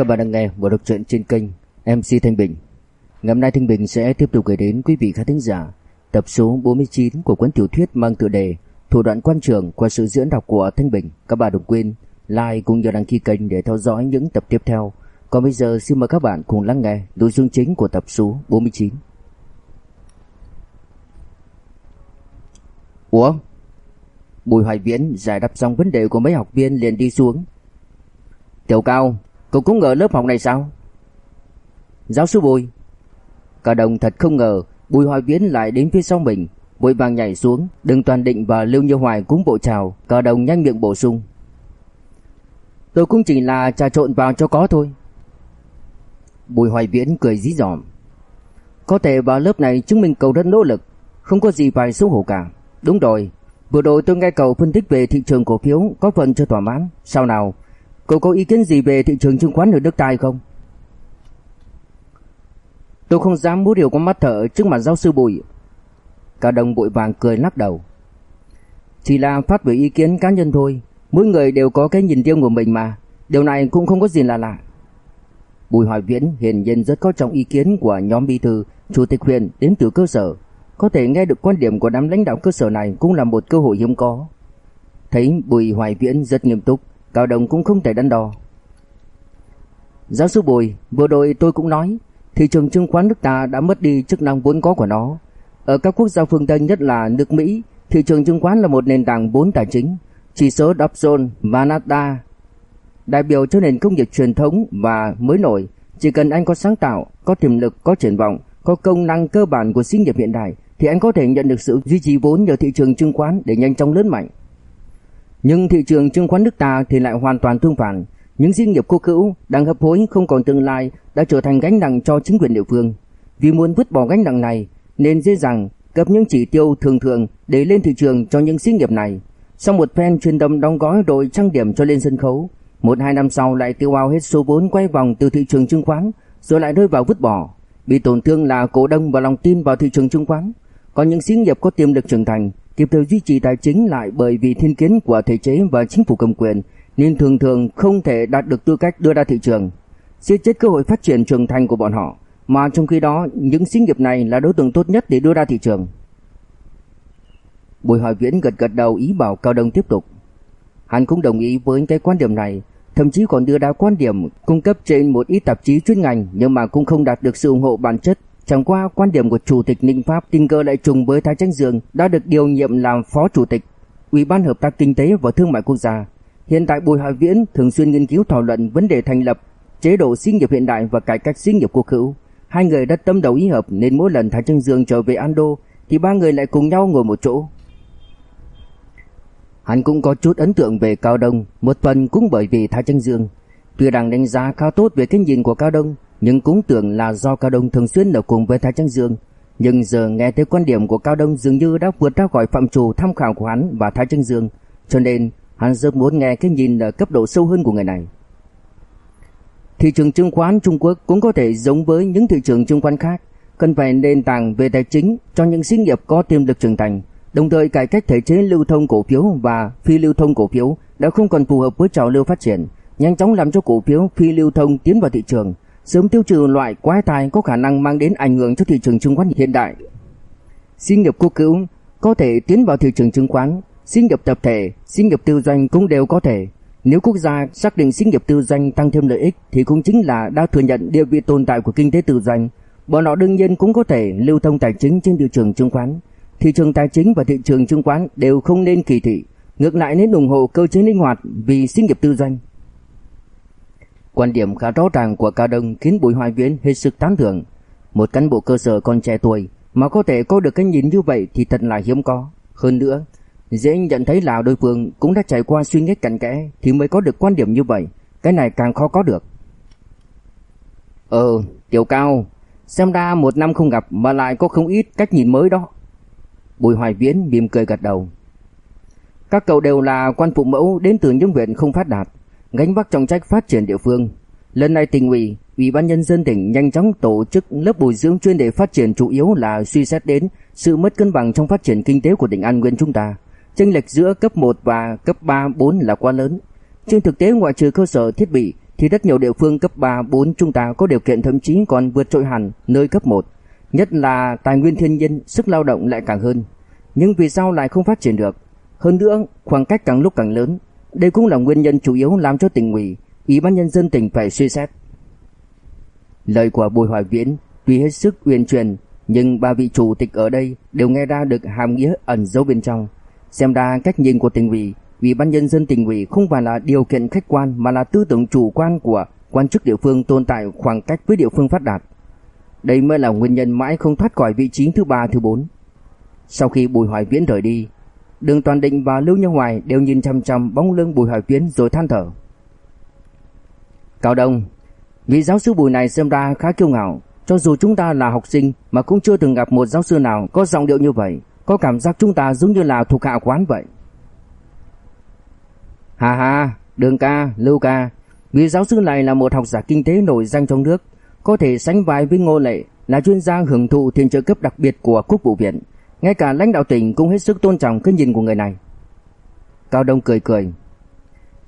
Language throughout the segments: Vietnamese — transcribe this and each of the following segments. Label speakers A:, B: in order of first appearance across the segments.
A: Các bạn đang nghe bộ đọc truyện trên kênh MC Thanh Bình. Ngày hôm nay Thanh Bình sẽ tiếp tục gửi đến quý vị khán thính giả tập số 49 của cuốn tiểu thuyết mang tựa đề Thủ đoạn quan trường qua sự diễn đọc của Thanh Bình. Các bạn đừng quên like cũng như đăng ký kênh để theo dõi những tập tiếp theo. Còn bây giờ xin mời các bạn cùng lắng nghe nội dung chính của tập số 49. Ủa? Bùi Hoài Viễn giải đáp xong vấn đề của mấy học viên liền đi xuống. Tiểu Cao, cậu cũng ngờ lớp học này sao? Giáo sư Bùi. Cả đồng thật không ngờ Bùi Hoài Viễn lại đến phía sau mình, vội vàng nhảy xuống, Đừng Toàn Định và Lưu Như Hoài cũng bộ chào, cả đồng nhanh miệng bổ sung. Tôi cũng chỉ là trà trộn vào cho có thôi. Bùi Hoài Viễn cười dí dỏm. Có thể vào lớp này chứng minh cậu rất nỗ lực, không có gì phải xấu hổ cả. Đúng rồi, vừa rồi tôi nghe cậu phân tích về thị trường cổ phiếu có phần chưa thỏa mãn. Sao nào? Cậu có ý kiến gì về thị trường chứng khoán ở nước ta không? Tôi không dám mút điều con mắt thở trước mặt giáo sư Bùi. Cả đồng bụi vàng cười lắc đầu. Chỉ là phát biểu ý kiến cá nhân thôi, mỗi người đều có cái nhìn riêng của mình mà, điều này cũng không có gì là lạ. Bùi Hoài Viễn hiển nhiên rất có trọng ý kiến của nhóm bí thư, chủ tịch huyện đến từ cơ sở, có thể nghe được quan điểm của đám lãnh đạo cơ sở này cũng là một cơ hội hiếm có. Thấy Bùi Hoài Viễn rất nghiêm túc, Cao Đồng cũng không thể đắn đo. Giáo sư Bùi, vừa rồi tôi cũng nói, thị trường chứng khoán nước ta đã mất đi chức năng vốn có của nó. Ở các quốc gia phương Tây nhất là nước Mỹ, thị trường chứng khoán là một nền tảng vốn tài chính. Chỉ số Dow Jones và Nasdaq đại biểu cho nền công nghiệp truyền thống và mới nổi, chỉ cần anh có sáng tạo, có tiềm lực, có triển vọng, có công năng cơ bản của xí nghiệp hiện đại thì anh có thể nhận được sự duy trì vốn nhờ thị trường chứng khoán để nhanh chóng lớn mạnh. Nhưng thị trường chứng khoán nước ta thì lại hoàn toàn tương phản. Những doanh nghiệp cô cữu đang hấp hối không còn tương lai đã trở thành gánh nặng cho chính quyền địa phương. Vì muốn vứt bỏ gánh nặng này nên dễ dàng cấp những chỉ tiêu thường thường để lên thị trường cho những doanh nghiệp này. Sau một phen truyền tâm đóng gói rồi trang điểm cho lên sân khấu, một hai năm sau lại tiêu hao hết số vốn quay vòng từ thị trường chứng khoán rồi lại rơi vào vứt bỏ. Bị tổn thương là cổ đông và lòng tin vào thị trường chứng khoán. Có những xí nghiệp có tiềm lực trưởng thành kịp thời duy trì tài chính lại bởi vì thiên kiến của thể chế và chính phủ cầm quyền nên thường thường không thể đạt được tư cách đưa ra thị trường, giết chết cơ hội phát triển trưởng thành của bọn họ, mà trong khi đó những xí nghiệp này là đối tượng tốt nhất để đưa ra thị trường. Bùi Hoài Viễn gật gật đầu ý bảo Cao Đông tiếp tục. Hắn cũng đồng ý với cái quan điểm này, thậm chí còn đưa ra quan điểm cung cấp trên một ít tạp chí chuyên ngành nhưng mà cũng không đạt được sự ủng hộ bản chất Chẳng qua quan điểm của Chủ tịch Ninh Pháp tình cờ lại trùng với Thái Tranh Dương đã được điều nhiệm làm Phó Chủ tịch Ủy ban Hợp tác Kinh tế và Thương mại Quốc gia. Hiện tại Bùi Hoài Viễn thường xuyên nghiên cứu thảo luận vấn đề thành lập chế độ sinh nghiệp hiện đại và cải cách sinh nghiệp quốc hữu. Hai người đã tâm đầu ý hợp nên mỗi lần Thái Tranh Dương trở về Ando thì ba người lại cùng nhau ngồi một chỗ. Hắn cũng có chút ấn tượng về Cao Đông, một phần cũng bởi vì Thái Tranh Dương. Tuy rằng đánh giá khá tốt về cái nhìn của Cao Đông, nhưng cũng tưởng là do Cao Đông thường xuyên ở cùng với Thái Trăng Dương. Nhưng giờ nghe thấy quan điểm của Cao Đông dường như đã vượt ra khỏi phạm trù tham khảo của hắn và Thái Trăng Dương, cho nên hắn rất muốn nghe cái nhìn ở cấp độ sâu hơn của người này. Thị trường chứng khoán Trung Quốc cũng có thể giống với những thị trường chứng khoán khác, cần phải nền tảng về tài chính cho những xí nghiệp có tiềm lực trưởng thành, đồng thời cải cách thể chế lưu thông cổ phiếu và phi lưu thông cổ phiếu đã không còn phù hợp với trào lưu phát triển, nhanh chóng làm cho cổ phiếu phi lưu thông tiến vào thị trường, sớm tiêu trừ loại quái tài có khả năng mang đến ảnh hưởng cho thị trường chứng khoán hiện đại. Xí nghiệp quốc cữu có thể tiến vào thị trường chứng khoán, xí nghiệp tập thể, xí nghiệp tư doanh cũng đều có thể. Nếu quốc gia xác định xí nghiệp tư doanh tăng thêm lợi ích thì cũng chính là đã thừa nhận địa vị tồn tại của kinh tế tư doanh. Bọn họ đương nhiên cũng có thể lưu thông tài chính trên thị trường chứng khoán. Thị trường tài chính và thị trường chứng khoán đều không nên kỳ thị, ngược lại nên ủng hộ cơ chế linh hoạt vì xí nghiệp tư doanh. Quan điểm khá rõ ràng của Cao Đông khiến Bùi Hoài Viễn hết sức tán thưởng. Một cán bộ cơ sở còn trẻ tuổi mà có thể có được cái nhìn như vậy thì thật là hiếm có. Hơn nữa, dễ nhận thấy là đối phương cũng đã trải qua suy nghĩ cặn kẽ thì mới có được quan điểm như vậy. Cái này càng khó có được. Ờ, Tiểu Cao, xem ra một năm không gặp mà lại có không ít cách nhìn mới đó. Bùi Hoài Viễn mỉm cười gật đầu. Các cậu đều là quan phụ mẫu đến từ những huyện không phát đạt gánh vác trọng trách phát triển địa phương. Lần này tỉnh ủy, ủy ban nhân dân tỉnh nhanh chóng tổ chức lớp bồi dưỡng chuyên đề phát triển chủ yếu là suy xét đến sự mất cân bằng trong phát triển kinh tế của tỉnh An Nguyên chúng ta. Chênh lệch giữa cấp 1 và cấp 3, 4 là quá lớn. Trên thực tế ngoại trừ cơ sở thiết bị thì rất nhiều địa phương cấp 3, 4 chúng ta có điều kiện thậm chí còn vượt trội hẳn nơi cấp 1, nhất là tài nguyên thiên nhiên, sức lao động lại càng hơn. Nhưng vì sao lại không phát triển được? Hơn nữa, khoảng cách càng lúc càng lớn, đây cũng là nguyên nhân chủ yếu làm cho tỉnh ủy, ủy ban nhân dân tỉnh phải suy xét. Lời của Bùi Hoài Viễn tuy hết sức uyên truyền, nhưng ba vị chủ tịch ở đây đều nghe ra được hàm nghĩa ẩn giấu bên trong. Xem ra cách nhìn của tỉnh ủy, ủy ban nhân dân tỉnh ủy không phải là điều kiện khách quan mà là tư tưởng chủ quan của quan chức địa phương tồn tại khoảng cách với địa phương phát đạt. Đây mới là nguyên nhân mãi không thoát khỏi vị trí thứ ba thứ bốn. Sau khi Bùi Hoài Viễn rời đi, Đường Toàn Định và Lưu Như Hoài đều nhìn chăm chăm bóng lưng Bùi Hoài tuyến rồi than thở. Cao Đông, vị giáo sư Bùi này xem ra khá kiêu ngạo, cho dù chúng ta là học sinh mà cũng chưa từng gặp một giáo sư nào có giọng điệu như vậy, có cảm giác chúng ta giống như là thuộc hạ quán vậy. Hà hà, Đường ca, Lưu ca, vị giáo sư này là một học giả kinh tế nổi danh trong nước, có thể sánh vai với Ngô Lệ, là chuyên gia hưởng thụ tiền trợ cấp đặc biệt của Quốc vụ viện. Ngay cả lãnh đạo tỉnh cũng hết sức tôn trọng cái nhìn của người này. Cao Đông cười cười.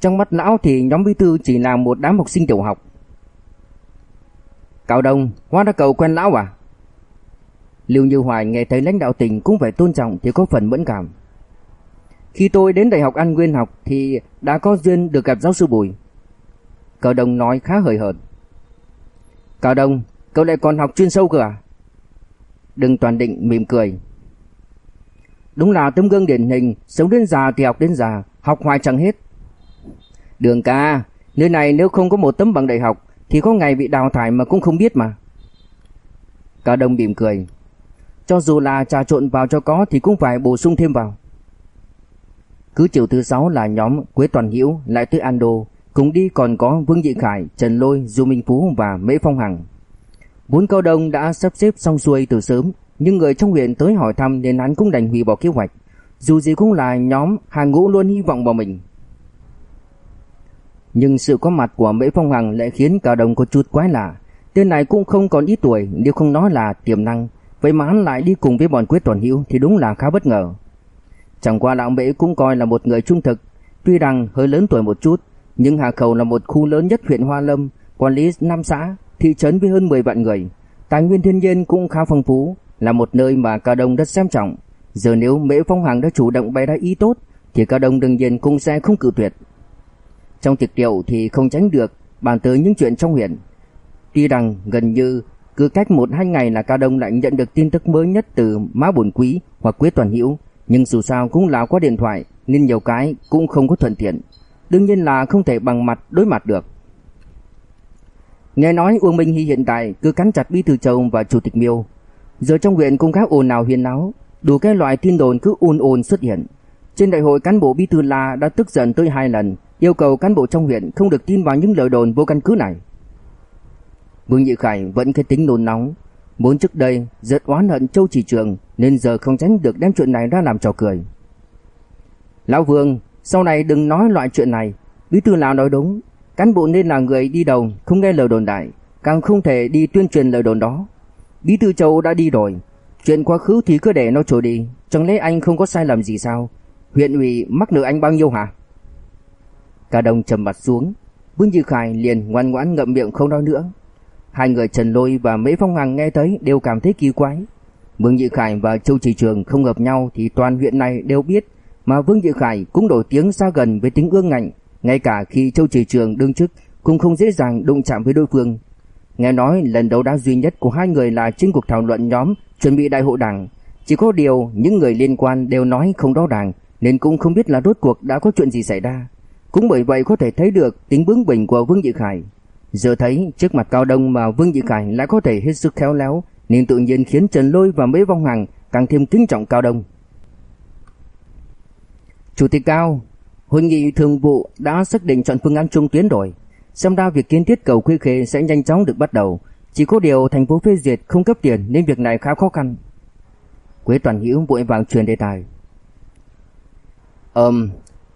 A: Trong mắt lão thì nhóm bí thư chỉ là một đám học sinh tiểu học. Cao Đông, hóa ra cậu quen lão à? Lưu Như Hoài nghe thấy lãnh đạo tỉnh cũng phải tôn trọng thì có phần mẫn cảm. Khi tôi đến Đại học An Nguyên học thì đã có duyên được gặp giáo sư Bùi. Cao Đông nói khá hời hợt. Cao Đông, cậu lại còn học chuyên sâu cơ à? Đừng toàn định mỉm cười. Đúng là tấm gương điển hình, sống đến già thì học đến già, học hoài chẳng hết. Đường ca, nơi này nếu không có một tấm bằng đại học thì có ngày bị đào thải mà cũng không biết mà. Cao Đông mỉm cười. Cho dù là trà trộn vào cho có thì cũng phải bổ sung thêm vào. Cứ chiều thứ sáu là nhóm Quế Toàn Hiễu lại tới Ando, cùng đi còn có Vương Dị Khải, Trần Lôi, Du Minh Phú và Mễ Phong Hằng. Bốn cao đông đã sắp xếp xong xuôi từ sớm, nhưng người trong huyện tới hỏi thăm nên hắn cũng đành hủy bỏ kế hoạch. Dù gì cũng là nhóm hàng ngũ luôn hy vọng vào mình. Nhưng sự có mặt của Mễ Phong Hằng lại khiến cả đồng có chút quái lạ. Tên này cũng không còn ít tuổi, nếu không nói là tiềm năng, vậy mà hắn lại đi cùng với bọn quyết Toàn Hữu thì đúng là khá bất ngờ. Chẳng qua lão Mễ cũng coi là một người trung thực, tuy rằng hơi lớn tuổi một chút, nhưng Hà Khẩu là một khu lớn nhất huyện Hoa Lâm, quản lý năm xã, thị trấn với hơn 10 vạn người. Tài nguyên thiên nhiên cũng khá phong phú, là một nơi mà Cao Đông rất xem trọng. Giờ nếu Mễ Phong Hằng đã chủ động bày ra ý tốt, thì Cao Đông đương nhiên cũng sẽ không cự tuyệt. Trong tiệc rượu thì không tránh được bàn tới những chuyện trong huyện. Tuy rằng gần như cứ cách một hai ngày là Cao Đông lại nhận được tin tức mới nhất từ Má Bổn Quý hoặc Quế Toàn Hữu, nhưng dù sao cũng là qua điện thoại nên nhiều cái cũng không có thuận tiện. Đương nhiên là không thể bằng mặt đối mặt được. Nghe nói Uông Minh Hy hiện tại cứ cắn chặt Bí thư Châu và Chủ tịch Miêu. Giờ trong huyện cũng khá ồn ào huyên náo, đủ cái loại tin đồn cứ ồn ồn xuất hiện. Trên đại hội cán bộ Bí thư La đã tức giận tới hai lần, yêu cầu cán bộ trong huyện không được tin vào những lời đồn vô căn cứ này. Vương Nhị Khải vẫn cái tính nôn nóng, muốn trước đây rất oán hận Châu Chỉ Trường nên giờ không tránh được đem chuyện này ra làm trò cười. Lão Vương, sau này đừng nói loại chuyện này, bí thư lão nói đúng, cán bộ nên là người đi đầu, không nghe lời đồn đại, càng không thể đi tuyên truyền lời đồn đó. Bí thư Châu đã đi rồi, chuyện quá khứ thì cứ để nó trôi đi, chẳng lẽ anh không có sai lầm gì sao? Huyện ủy mắc nợ anh bao nhiêu hả? Cả đồng trầm mặt xuống, Vương Như Khải liền ngoan ngoãn ngậm miệng không nói nữa. Hai người Trần Lôi và Mễ Phong Hằng nghe thấy đều cảm thấy kỳ quái. Vương Như Khải và Châu Chỉ Trường không hợp nhau thì toàn huyện này đều biết, mà Vương Như Khải cũng nổi tiếng xa gần với tính ương ngạnh, ngay cả khi Châu Chỉ Trường đương chức cũng không dễ dàng đụng chạm với đối phương. Nghe nói lần đấu đá duy nhất của hai người là trên cuộc thảo luận nhóm chuẩn bị đại hội đảng, chỉ có điều những người liên quan đều nói không rõ ràng nên cũng không biết là rốt cuộc đã có chuyện gì xảy ra. Cũng bởi vậy có thể thấy được tính bướng bỉnh của Vương Dị Khải. Giờ thấy trước mặt Cao Đông mà Vương Dị Khải lại có thể hết sức khéo léo, nên tự nhiên khiến Trần Lôi và mấy Vong Hằng càng thêm kính trọng Cao Đông. Chủ tịch Cao, hội nghị thường vụ đã xác định chọn phương án trung tuyến rồi. Xem ra việc kiến thiết cầu Khuê Khê sẽ nhanh chóng được bắt đầu. Chỉ có điều thành phố phê duyệt không cấp tiền nên việc này khá khó khăn. Quế Toàn Hữu vội vàng truyền đề tài. Ừm,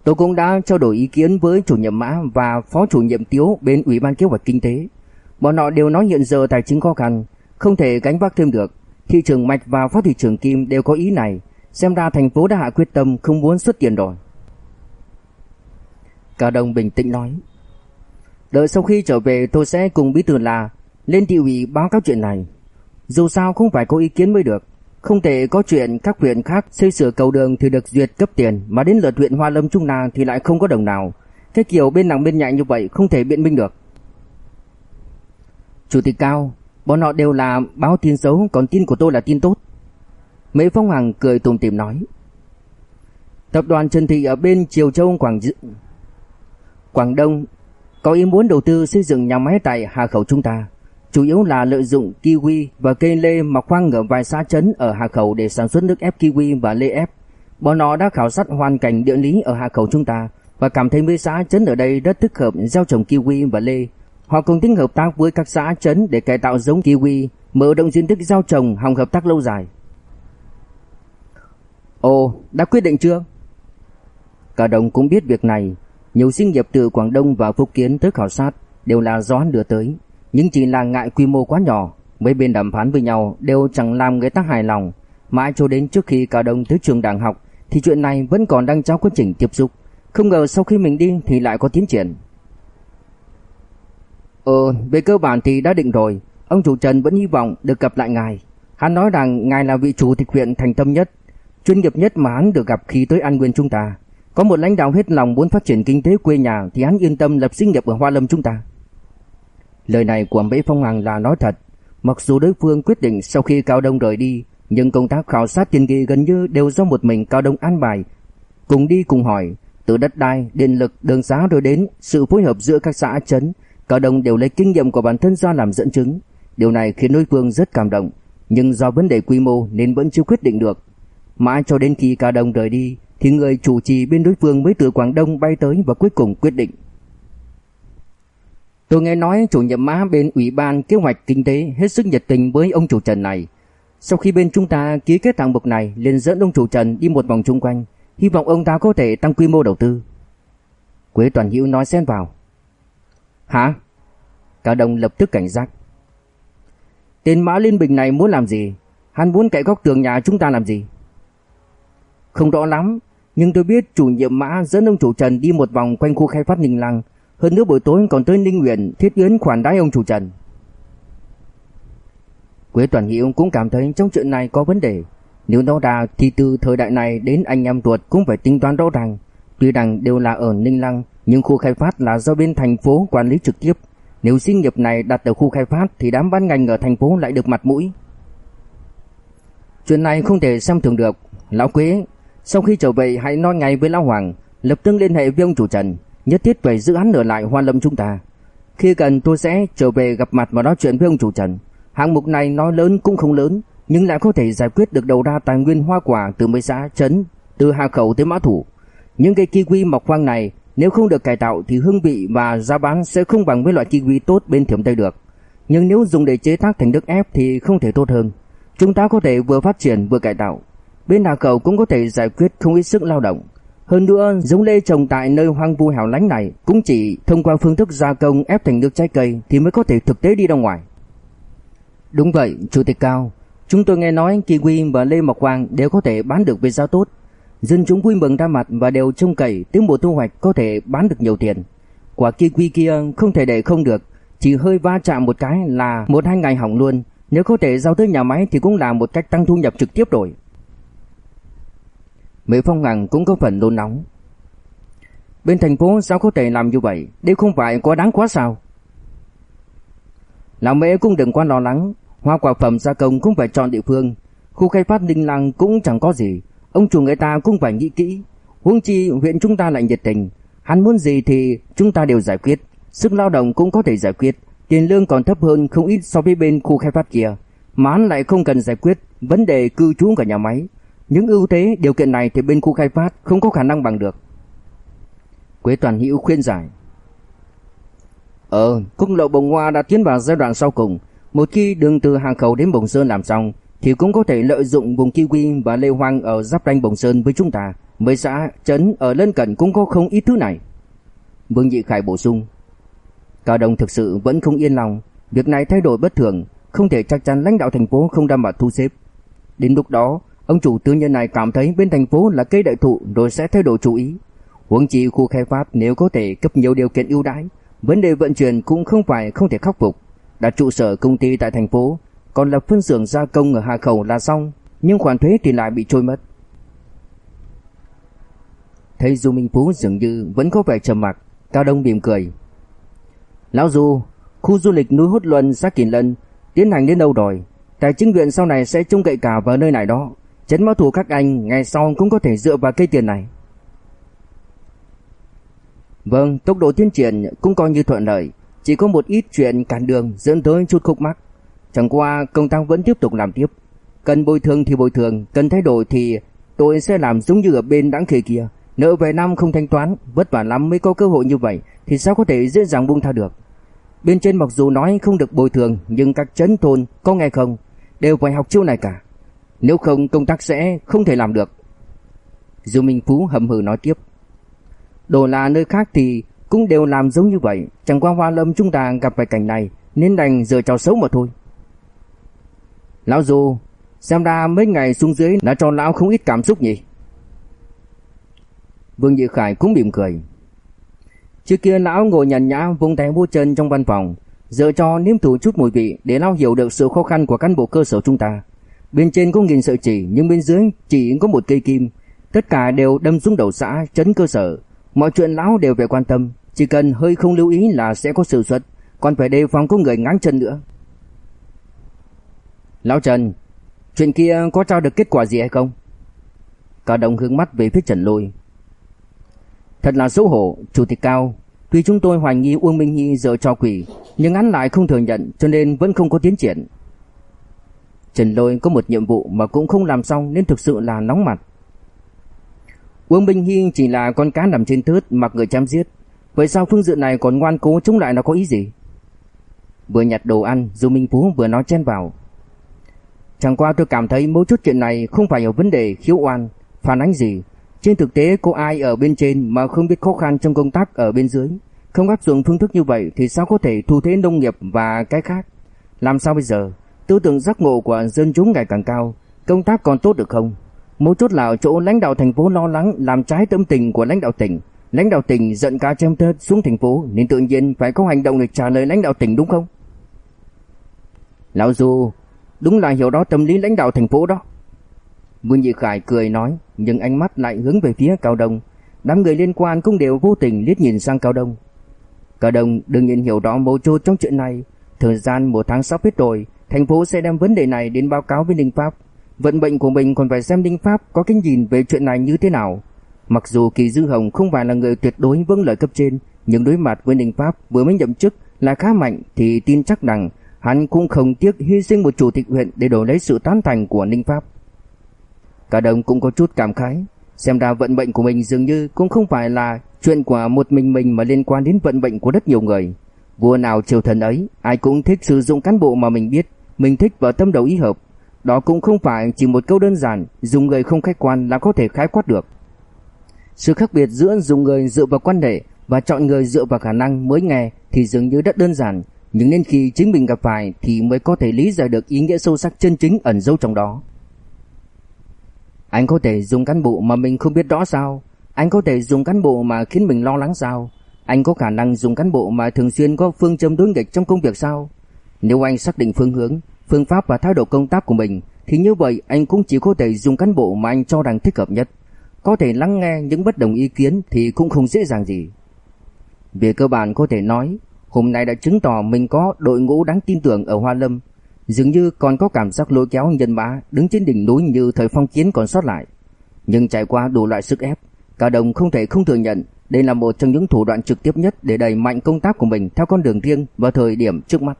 A: Tôi cũng đã trao đổi ý kiến với chủ nhiệm Mã và phó chủ nhiệm Tiếu bên Ủy ban Kế hoạch Kinh tế. Bọn họ đều nói hiện giờ tài chính khó khăn, không thể gánh vác thêm được. Thị trường Mạch và phó thị trường Kim đều có ý này, xem ra thành phố đã hạ quyết tâm không muốn xuất tiền rồi. Cao Đông bình tĩnh nói. Đợi sau khi trở về tôi sẽ cùng bí thư là lên thị ủy báo cáo chuyện này. Dù sao không phải có ý kiến mới được. Không thể có chuyện các huyện khác xây sửa cầu đường thì được duyệt cấp tiền mà đến lượt huyện Hoa Lâm Trung Na thì lại không có đồng nào. Cái kiểu bên nặng bên nhạy như vậy không thể biện minh được. Chủ tịch Cao, bọn họ đều là báo tin xấu còn tin của tôi là tin tốt. Mễ Phong Hằng cười tủm tỉm nói. Tập đoàn Trần Thị ở bên Triều Châu Quảng Dự... Quảng Đông có ý muốn đầu tư xây dựng nhà máy tại Hà Khẩu chúng ta, chủ yếu là lợi dụng kiwi và cây lê mà khoang ở vài xã trấn ở Hà Khẩu để sản xuất nước ép kiwi và lê ép. Bọn nó đã khảo sát hoàn cảnh địa lý ở Hà Khẩu chúng ta và cảm thấy mấy xã trấn ở đây rất thích hợp gieo trồng kiwi và lê. Họ cùng tính hợp tác với các xã trấn để cải tạo giống kiwi, mở rộng diện tích gieo trồng hòng hợp tác lâu dài. Ồ, đã quyết định chưa? Cả đồng cũng biết việc này, nhiều sinh nghiệp từ Quảng Đông và Phúc Kiến tới khảo sát đều là do hắn đưa tới, nhưng chỉ là ngại quy mô quá nhỏ, mấy bên đàm phán với nhau đều chẳng làm người ta hài lòng, mãi cho đến trước khi cả đồng tới trường đảng học thì chuyện này vẫn còn đang trong quá trình tiếp xúc, không ngờ sau khi mình đi thì lại có tiến triển. Ờ, về cơ bản thì đã định rồi, ông chủ Trần vẫn hy vọng được gặp lại ngài. Hắn nói rằng ngài là vị chủ tịch huyện thành tâm nhất, chuyên nghiệp nhất mà hắn được gặp khi tới An Nguyên chúng ta. Có một lãnh đạo hết lòng muốn phát triển kinh tế quê nhà thì hắn yên tâm lập sinh nghiệp ở Hoa Lâm chúng ta. Lời này của Mễ Phong Hằng là nói thật. Mặc dù đối phương quyết định sau khi Cao Đông rời đi, nhưng công tác khảo sát tiền kỳ gần như đều do một mình Cao Đông an bài. Cùng đi cùng hỏi, từ đất đai, điện lực, đường xá rồi đến sự phối hợp giữa các xã trấn, Cao Đông đều lấy kinh nghiệm của bản thân ra làm dẫn chứng. Điều này khiến đối phương rất cảm động, nhưng do vấn đề quy mô nên vẫn chưa quyết định được. Mãi cho đến khi Cao Đông rời đi, thì người chủ trì bên đối phương mới từ Quảng Đông bay tới và cuối cùng quyết định. Tôi nghe nói chủ nhiệm mã bên Ủy ban Kế hoạch Kinh tế hết sức nhiệt tình với ông chủ Trần này. Sau khi bên chúng ta ký kết hạng mục này liền dẫn ông chủ Trần đi một vòng chung quanh, hy vọng ông ta có thể tăng quy mô đầu tư. Quế Toàn Hữu nói xen vào. Hả? Cả đồng lập tức cảnh giác. Tên Mã Liên Bình này muốn làm gì? Hắn muốn cậy góc tường nhà chúng ta làm gì? Không rõ lắm, nhưng tôi biết chủ nhiệm mã dẫn ông chủ Trần đi một vòng quanh khu khai phát Ninh Lăng, hơn nữa buổi tối còn tới Ninh Nguyễn thiết yến khoản đãi ông chủ Trần. Quế Toàn Hiệu cũng cảm thấy trong chuyện này có vấn đề. Nếu nó đà thì từ thời đại này đến anh em ruột cũng phải tính toán rõ ràng. Tuy rằng đều là ở Ninh Lăng, nhưng khu khai phát là do bên thành phố quản lý trực tiếp. Nếu sinh nghiệp này đặt ở khu khai phát thì đám ban ngành ở thành phố lại được mặt mũi. Chuyện này không thể xem thường được. Lão Quế, sau khi trở về hãy nói ngay với Lão Hoàng, lập tức liên hệ với ông chủ Trần, nhất thiết phải giữ hắn ở lại Hoa Lâm chúng ta. Khi cần tôi sẽ trở về gặp mặt và nói chuyện với ông chủ Trần. Hạng mục này nói lớn cũng không lớn, nhưng lại có thể giải quyết được đầu ra tài nguyên hoa quả từ mấy xã trấn, từ Hà Khẩu tới Mã Thủ. Những cây kiwi mọc hoang này nếu không được cải tạo thì hương vị và giá bán sẽ không bằng với loại kiwi tốt bên Thiểm Tây được. Nhưng nếu dùng để chế tác thành nước ép thì không thể tốt hơn. Chúng ta có thể vừa phát triển vừa cải tạo, Bên nào cầu cũng có thể giải quyết không ít sức lao động. Hơn nữa, giống lê trồng tại nơi hoang vu hẻo lánh này cũng chỉ thông qua phương thức gia công ép thành nước trái cây thì mới có thể thực tế đi ra ngoài. Đúng vậy, Chủ tịch Cao. Chúng tôi nghe nói kiwi và lê mộc hoàng đều có thể bán được với giá tốt. Dân chúng vui mừng ra mặt và đều trông cậy tới mùa thu hoạch có thể bán được nhiều tiền. Quả kiwi kia không thể để không được, chỉ hơi va chạm một cái là một hai ngày hỏng luôn. Nếu có thể giao tới nhà máy thì cũng là một cách tăng thu nhập trực tiếp rồi. Mỹ Phong Hằng cũng có phần nôn nóng. Bên thành phố sao có thể làm như vậy? Đây không phải quá đáng quá sao? Lão Mễ cũng đừng quá lo lắng. Hoa quả phẩm gia công cũng phải chọn địa phương. Khu khai phát Ninh Lăng cũng chẳng có gì. Ông chủ người ta cũng phải nghĩ kỹ. Huống chi huyện chúng ta lại nhiệt tình. Hắn muốn gì thì chúng ta đều giải quyết. Sức lao động cũng có thể giải quyết. Tiền lương còn thấp hơn không ít so với bên khu khai phát kia. Mà hắn lại không cần giải quyết vấn đề cư trú của nhà máy. Những ưu thế điều kiện này thì bên khu khai phát không có khả năng bằng được. Quế Toàn Hữu khuyên giải. Ờ, cung lộ Bồng Hoa đã tiến vào giai đoạn sau cùng. Một khi đường từ hàng khẩu đến Bồng Sơn làm xong, thì cũng có thể lợi dụng vùng kiwi và lê hoang ở giáp ranh Bồng Sơn với chúng ta. Mấy xã, trấn ở lân cận cũng có không ít thứ này. Vương Dị Khải bổ sung. Cao Đông thực sự vẫn không yên lòng. Việc này thay đổi bất thường, không thể chắc chắn lãnh đạo thành phố không đảm bảo thu xếp. Đến lúc đó, Ông chủ tư nhân này cảm thấy bên thành phố là cây đại thụ rồi sẽ thay đổi chủ ý. Huống chi khu khai phát nếu có thể cấp nhiều điều kiện ưu đãi, Vấn đề vận chuyển cũng không phải không thể khắc phục. Đặt trụ sở công ty tại thành phố, còn lập phân xưởng gia công ở Hà Khẩu là xong, nhưng khoản thuế thì lại bị trôi mất. Thấy Du Minh Phú dường như vẫn có vẻ trầm mặc, Cao Đông mỉm cười. Lão Du, khu du lịch núi Hút Luân xác Kỳ Lân tiến hành đến đâu rồi? Tài chính viện sau này sẽ trông cậy cả vào nơi này đó. Chấn máu thủ các anh ngày sau cũng có thể dựa vào cây tiền này. Vâng, tốc độ tiến triển cũng coi như thuận lợi, chỉ có một ít chuyện cản đường dẫn tới chút khúc mắc. Chẳng qua công tác vẫn tiếp tục làm tiếp. Cần bồi thường thì bồi thường, cần thay đổi thì tôi sẽ làm giống như ở bên đáng khề kia. Nợ về năm không thanh toán, vất vả lắm mới có cơ hội như vậy thì sao có thể dễ dàng buông tha được. Bên trên mặc dù nói không được bồi thường nhưng các chấn thôn có nghe không đều phải học chiêu này cả. Nếu không công tác sẽ không thể làm được. Dù Minh Phú hầm hừ nói tiếp. Đồ là nơi khác thì cũng đều làm giống như vậy, chẳng qua Hoa Lâm chúng ta gặp phải cảnh này nên đành giờ trò xấu mà thôi. Lão Du, xem ra mấy ngày xuống dưới đã cho lão không ít cảm xúc nhỉ? Vương Dị Khải cũng mỉm cười. Trước kia lão ngồi nhàn nhã vùng tay vô chân trong văn phòng, giờ cho nếm thử chút mùi vị để lão hiểu được sự khó khăn của cán bộ cơ sở chúng ta. Bên trên có nghìn sợi chỉ nhưng bên dưới chỉ có một cây kim, tất cả đều đâm xuống đầu xã chấn cơ sở. Mọi chuyện lão đều phải quan tâm, chỉ cần hơi không lưu ý là sẽ có sự xuất, còn phải đề phòng có người ngáng chân nữa. Lão Trần, chuyện kia có trao được kết quả gì hay không? Cả đồng hướng mắt về phía Trần Lôi. Thật là xấu hổ, Chủ tịch Cao. Tuy chúng tôi hoài nghi Uông Minh Nhi giờ cho quỷ, nhưng hắn lại không thừa nhận cho nên vẫn không có tiến triển. Trần Lôi có một nhiệm vụ mà cũng không làm xong nên thực sự là nóng mặt. Uông Minh hiên chỉ là con cá nằm trên thớt mặc người chém giết. Vậy sao phương diện này còn ngoan cố chống lại nó có ý gì? Vừa nhặt đồ ăn, Du Minh Phú vừa nói chen vào. Chẳng qua tôi cảm thấy mấu chút chuyện này không phải ở vấn đề khiếu oan, phản ánh gì, trên thực tế có ai ở bên trên mà không biết khó khăn trong công tác ở bên dưới Không áp dụng phương thức như vậy thì sao có thể thu thế nông nghiệp và cái khác Làm sao bây giờ Tư tưởng giác ngộ của dân chúng ngày càng cao Công tác còn tốt được không Mấu chốt là chỗ lãnh đạo thành phố lo lắng Làm trái tâm tình của lãnh đạo tỉnh Lãnh đạo tỉnh giận cá chém thớt xuống thành phố Nên tự nhiên phải có hành động để trả lời lãnh đạo tỉnh đúng không Lão Du Đúng là hiểu đó tâm lý lãnh đạo thành phố đó Vương Dị Khải cười nói, nhưng ánh mắt lại hướng về phía Cao Đông. Đám người liên quan cũng đều vô tình liếc nhìn sang Cao Đông. Cao Đông đương nhiên hiểu rõ mấu chốt trong chuyện này. Thời gian một tháng sắp hết rồi, thành phố sẽ đem vấn đề này đến báo cáo với Ninh Pháp. Vận bệnh của mình còn phải xem Ninh Pháp có cái nhìn về chuyện này như thế nào. Mặc dù Kỳ Dư Hồng không phải là người tuyệt đối vâng lời cấp trên, nhưng đối mặt với Ninh Pháp vừa mới nhậm chức là khá mạnh thì tin chắc rằng hắn cũng không tiếc hy sinh một chủ tịch huyện để đổi lấy sự tán thành của Ninh Pháp. Cả đồng cũng có chút cảm khái, xem ra vận mệnh của mình dường như cũng không phải là chuyện của một mình mình mà liên quan đến vận mệnh của rất nhiều người. Vua nào triều thần ấy, ai cũng thích sử dụng cán bộ mà mình biết, mình thích và tâm đầu ý hợp. Đó cũng không phải chỉ một câu đơn giản, dùng người không khách quan là có thể khái quát được. Sự khác biệt giữa dùng người dựa vào quan hệ và chọn người dựa vào khả năng mới nghe thì dường như rất đơn giản, nhưng nên khi chính mình gặp phải thì mới có thể lý giải được ý nghĩa sâu sắc chân chính ẩn giấu trong đó. Anh có thể dùng cán bộ mà mình không biết rõ sao? Anh có thể dùng cán bộ mà khiến mình lo lắng sao? Anh có khả năng dùng cán bộ mà thường xuyên có phương châm đối nghịch trong công việc sao? Nếu anh xác định phương hướng, phương pháp và thái độ công tác của mình thì như vậy anh cũng chỉ có thể dùng cán bộ mà anh cho rằng thích hợp nhất. Có thể lắng nghe những bất đồng ý kiến thì cũng không dễ dàng gì. Về cơ bản có thể nói, hôm nay đã chứng tỏ mình có đội ngũ đáng tin tưởng ở Hoa Lâm, Dường như còn có cảm giác lôi kéo nhân mã đứng trên đỉnh núi như thời phong kiến còn sót lại. Nhưng trải qua đủ loại sức ép, cả đồng không thể không thừa nhận đây là một trong những thủ đoạn trực tiếp nhất để đẩy mạnh công tác của mình theo con đường riêng vào thời điểm trước mắt.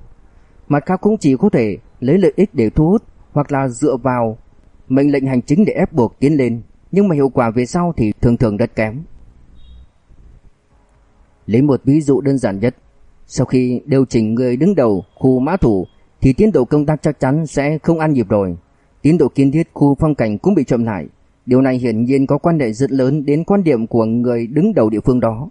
A: Mặt khác cũng chỉ có thể lấy lợi ích để thu hút hoặc là dựa vào mệnh lệnh hành chính để ép buộc tiến lên, nhưng mà hiệu quả về sau thì thường thường rất kém. Lấy một ví dụ đơn giản nhất, sau khi điều chỉnh người đứng đầu khu mã thủ thì tiến độ công tác chắc chắn sẽ không ăn nhịp rồi. Tiến độ kiến thiết khu phong cảnh cũng bị chậm lại. Điều này hiển nhiên có quan hệ rất lớn đến quan điểm của người đứng đầu địa phương đó.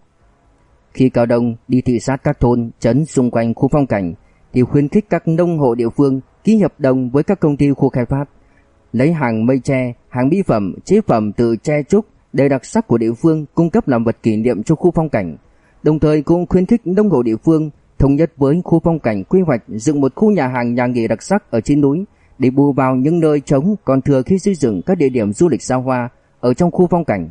A: Khi Cao Đông đi thị sát các thôn, trấn xung quanh khu phong cảnh, thì khuyến khích các nông hộ địa phương ký hợp đồng với các công ty khu khai phát, lấy hàng mây tre, hàng mỹ phẩm, chế phẩm từ tre trúc đầy đặc sắc của địa phương cung cấp làm vật kỷ niệm cho khu phong cảnh. đồng thời cũng khuyến khích nông hộ địa phương thống nhất với khu phong cảnh quy hoạch dựng một khu nhà hàng nhà nghỉ đặc sắc ở trên núi để bù vào những nơi trống còn thừa khi xây dựng các địa điểm du lịch xa hoa ở trong khu phong cảnh.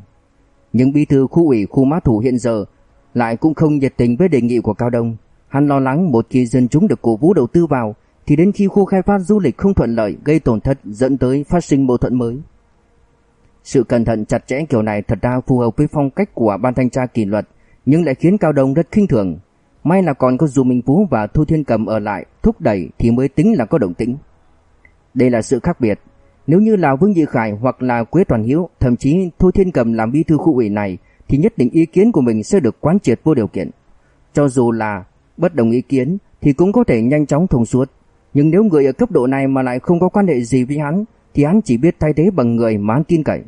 A: Những bí thư khu ủy khu mã thủ hiện giờ lại cũng không nhiệt tình với đề nghị của Cao Đông. Hắn lo lắng một khi dân chúng được cổ vũ đầu tư vào thì đến khi khu khai phát du lịch không thuận lợi gây tổn thất dẫn tới phát sinh mâu thuẫn mới. Sự cẩn thận chặt chẽ kiểu này thật ra phù hợp với phong cách của ban thanh tra kỷ luật nhưng lại khiến Cao Đông rất khinh thường. May là còn có Du Minh Phú và Thu Thiên Cầm ở lại thúc đẩy thì mới tính là có động tĩnh. Đây là sự khác biệt. Nếu như là Vương Dị Khải hoặc là Quế Toàn Hiếu, thậm chí thu Thiên Cầm làm bí thư khu ủy này thì nhất định ý kiến của mình sẽ được quán triệt vô điều kiện. Cho dù là bất đồng ý kiến thì cũng có thể nhanh chóng thông suốt. Nhưng nếu người ở cấp độ này mà lại không có quan hệ gì với hắn thì hắn chỉ biết thay thế bằng người mà hắn tin cậy.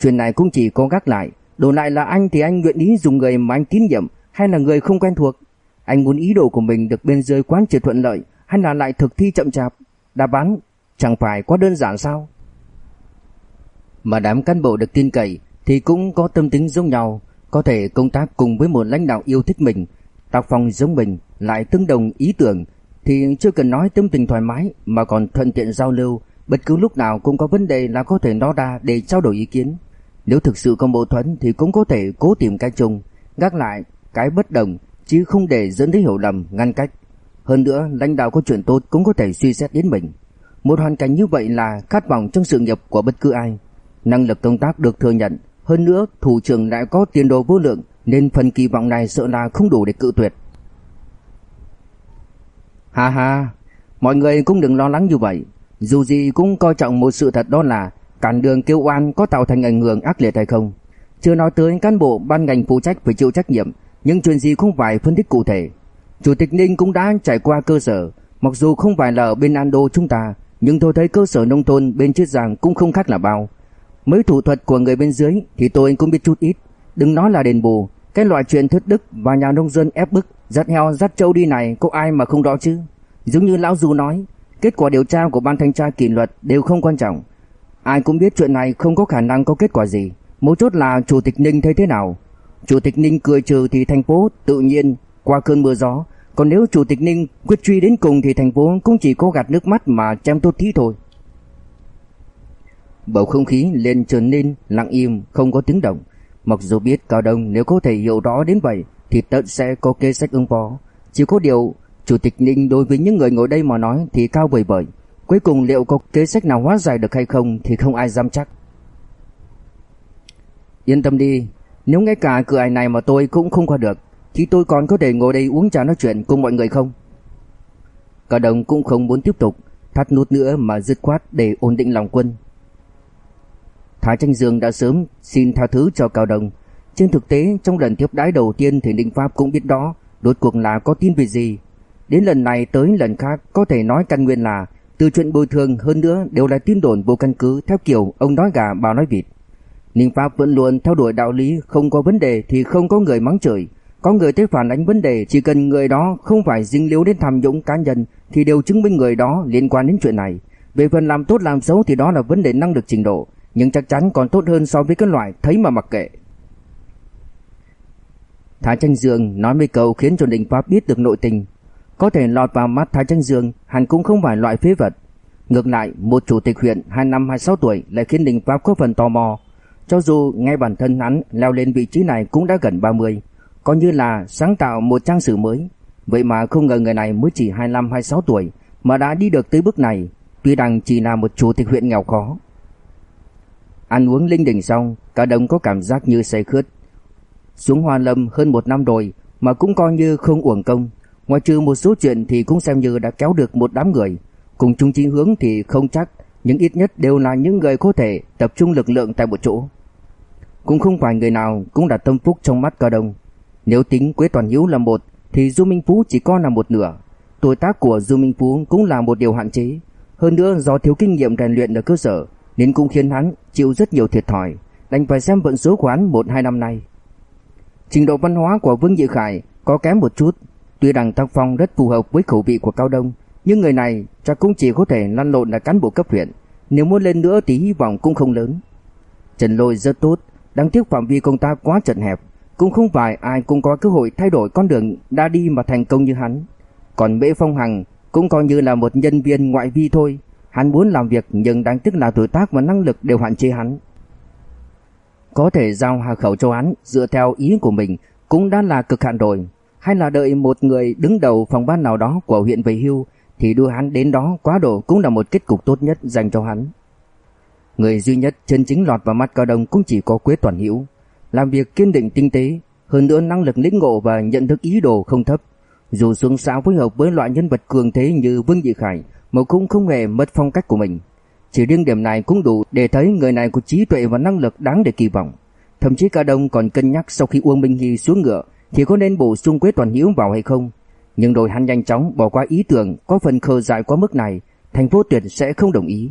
A: Chuyện này cũng chỉ có gác lại, đổ lại là anh thì anh nguyện ý dùng người mà anh tín nhiệm hay là người không quen thuộc. Anh muốn ý đồ của mình được bên dưới quán triệt thuận lợi hay là lại thực thi chậm chạp. Đáp án chẳng phải quá đơn giản sao? Mà đám cán bộ được tin cậy thì cũng có tâm tính giống nhau, có thể công tác cùng với một lãnh đạo yêu thích mình, tác phong giống mình, lại tương đồng ý tưởng thì chưa cần nói tâm tình thoải mái mà còn thuận tiện giao lưu, bất cứ lúc nào cũng có vấn đề là có thể nói ra để trao đổi ý kiến. Nếu thực sự có mâu thuẫn thì cũng có thể cố tìm cái chung, gác lại cái bất đồng chứ không để dẫn tới hiểu lầm, ngăn cách. Hơn nữa, lãnh đạo có chuyện tốt cũng có thể suy xét đến mình. Một hoàn cảnh như vậy là khát vọng trong sự nghiệp của bất cứ ai. Năng lực công tác được thừa nhận, hơn nữa thủ trưởng lại có tiền đồ vô lượng nên phần kỳ vọng này sợ là không đủ để cự tuyệt. Ha ha, mọi người cũng đừng lo lắng như vậy. Dù gì cũng coi trọng một sự thật đó là cản đường kêu oan có tạo thành ảnh hưởng ác liệt hay không. Chưa nói tới cán bộ ban ngành phụ trách phải chịu trách nhiệm, nhưng chuyện gì không phải phân tích cụ thể. Chủ tịch Ninh cũng đã trải qua cơ sở, mặc dù không phải là ở bên Ando chúng ta, nhưng tôi thấy cơ sở nông thôn bên Chiết Giang cũng không khác là bao. Mấy thủ thuật của người bên dưới thì tôi cũng biết chút ít, đừng nói là đền bù, cái loại chuyện thất đức và nhà nông dân ép bức, dắt heo dắt trâu đi này có ai mà không rõ chứ? Giống như lão Du nói, kết quả điều tra của ban thanh tra kỷ luật đều không quan trọng. Ai cũng biết chuyện này không có khả năng có kết quả gì, mấu chốt là chủ tịch Ninh thấy thế nào. Chủ tịch Ninh cười trừ thì thành phố tự nhiên qua cơn mưa gió, còn nếu chủ tịch Ninh quyết truy đến cùng thì thành phố cũng chỉ có gạt nước mắt mà chém tốt thí thôi. Bầu không khí lên trở nên lặng im, không có tiếng động. Mặc dù biết Cao Đông nếu có thể hiểu rõ đến vậy thì tận sẽ có kế sách ứng phó. Chỉ có điều, Chủ tịch Ninh đối với những người ngồi đây mà nói thì cao vời vời. Cuối cùng liệu có kế sách nào hóa giải được hay không thì không ai dám chắc. Yên tâm đi, nếu ngay cả cửa ải này mà tôi cũng không qua được thì tôi còn có thể ngồi đây uống trà nói chuyện cùng mọi người không? Cao Đông cũng không muốn tiếp tục thắt nút nữa mà dứt khoát để ổn định lòng quân. Thái Tranh Dương đã sớm xin tha thứ cho Cao Đông. Trên thực tế, trong lần tiếp đái đầu tiên thì Ninh Pháp cũng biết đó, đột cuộc là có tin về gì. Đến lần này tới lần khác có thể nói căn nguyên là từ chuyện bồi thường hơn nữa đều là tin đồn vô căn cứ theo kiểu ông nói gà bà nói vịt. Ninh Pháp vẫn luôn theo đuổi đạo lý không có vấn đề thì không có người mắng chửi. Có người tới phản ánh vấn đề chỉ cần người đó không phải dính líu đến tham nhũng cá nhân thì đều chứng minh người đó liên quan đến chuyện này. Về phần làm tốt làm xấu thì đó là vấn đề năng lực trình độ nhưng chắc chắn còn tốt hơn so với cái loại thấy mà mặc kệ. Thái Tranh Dương nói mấy câu khiến cho Đình Pháp biết được nội tình. Có thể lọt vào mắt Thái Tranh Dương, hắn cũng không phải loại phế vật. Ngược lại, một chủ tịch huyện 2 năm 26 tuổi lại khiến Đình Pháp có phần tò mò. Cho dù ngay bản thân hắn leo lên vị trí này cũng đã gần 30, coi như là sáng tạo một trang sử mới. Vậy mà không ngờ người này mới chỉ 25 26 tuổi mà đã đi được tới bước này, tuy rằng chỉ là một chủ tịch huyện nghèo khó. Ăn uống linh đình xong, cả đồng có cảm giác như say khướt. Xuống Hoa Lâm hơn một năm rồi mà cũng coi như không uổng công. Ngoài trừ một số chuyện thì cũng xem như đã kéo được một đám người. Cùng chung chí hướng thì không chắc, nhưng ít nhất đều là những người có thể tập trung lực lượng tại một chỗ. Cũng không phải người nào cũng đặt tâm phúc trong mắt cả đồng. Nếu tính Quế Toàn Hiếu là một thì Du Minh Phú chỉ có là một nửa. Tuổi tác của Du Minh Phú cũng là một điều hạn chế. Hơn nữa do thiếu kinh nghiệm rèn luyện ở cơ sở nên cũng khiến hắn chịu rất nhiều thiệt thòi, đành phải xem vận số của hắn một hai năm nay. Trình độ văn hóa của Vương Dị Khải có kém một chút, tuy rằng tác phong rất phù hợp với khẩu vị của Cao Đông, nhưng người này chắc cũng chỉ có thể lăn lộn là cán bộ cấp huyện, nếu muốn lên nữa thì hy vọng cũng không lớn. Trần Lôi rất tốt, đáng tiếc phạm vi công tác quá chật hẹp, cũng không phải ai cũng có cơ hội thay đổi con đường đã đi mà thành công như hắn. Còn Mễ Phong Hằng cũng coi như là một nhân viên ngoại vi thôi. Hắn muốn làm việc nhưng đáng tiếc là tuổi tác và năng lực đều hạn chế hắn. Có thể giao hạ khẩu cho hắn dựa theo ý của mình cũng đã là cực hạn rồi. Hay là đợi một người đứng đầu phòng ban nào đó của huyện về hưu thì đưa hắn đến đó quá độ cũng là một kết cục tốt nhất dành cho hắn. Người duy nhất chân chính lọt vào mắt Cao Đông cũng chỉ có Quế Toàn Hữu, làm việc kiên định tinh tế, hơn nữa năng lực lĩnh ngộ và nhận thức ý đồ không thấp. Dù xuống xã phối hợp với loại nhân vật cường thế như Vương Dị Khải, mà cũng không hề mất phong cách của mình. Chỉ riêng điểm này cũng đủ để thấy người này có trí tuệ và năng lực đáng để kỳ vọng. Thậm chí cả Đông còn cân nhắc sau khi Uông Minh Hy xuống ngựa thì có nên bổ sung Quế Toàn Hiếu vào hay không. Nhưng rồi hắn nhanh chóng bỏ qua ý tưởng có phần khờ dại quá mức này, thành phố tuyệt sẽ không đồng ý.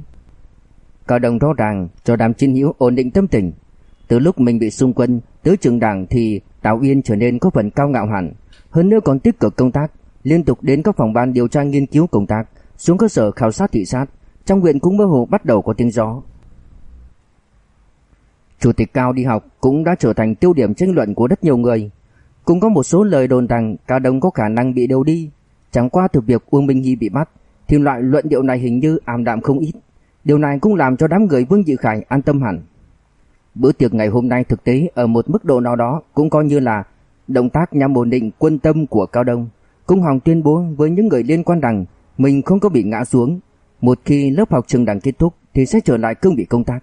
A: Cao đồng rõ ràng cho đám chiến hữu ổn định tâm tình. Từ lúc mình bị xung quân tới trường đảng thì Tào Yên trở nên có phần cao ngạo hẳn, hơn nữa còn tích cực công tác, liên tục đến các phòng ban điều tra nghiên cứu công tác, xuống cơ sở khảo sát thị sát, trong huyện cũng mơ hồ bắt đầu có tiếng gió. Chủ tịch Cao đi học cũng đã trở thành tiêu điểm tranh luận của rất nhiều người. Cũng có một số lời đồn rằng Cao Đông có khả năng bị điều đi. Chẳng qua từ việc Uông Minh Hy bị bắt, thì loại luận điệu này hình như ảm đạm không ít. Điều này cũng làm cho đám người Vương Dị Khải an tâm hẳn. Bữa tiệc ngày hôm nay thực tế ở một mức độ nào đó cũng coi như là động tác nhằm ổn định quân tâm của Cao Đông. Cung Hoàng tuyên bố với những người liên quan rằng mình không có bị ngã xuống. Một khi lớp học trường đảng kết thúc thì sẽ trở lại cương vị công tác.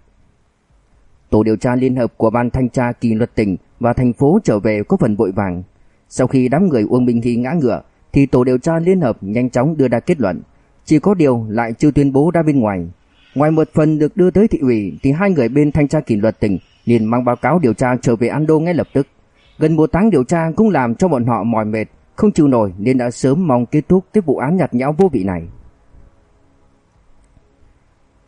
A: Tổ điều tra liên hợp của ban thanh tra kỷ luật tỉnh và thành phố trở về có phần vội vàng. Sau khi đám người Uông Minh Hy ngã ngựa thì tổ điều tra liên hợp nhanh chóng đưa ra kết luận. Chỉ có điều lại chưa tuyên bố ra bên ngoài. Ngoài một phần được đưa tới thị ủy thì hai người bên thanh tra kỷ luật tỉnh liền mang báo cáo điều tra trở về Ando ngay lập tức. Gần một tháng điều tra cũng làm cho bọn họ mỏi mệt, không chịu nổi nên đã sớm mong kết thúc cái vụ án nhạt nhẽo vô vị này.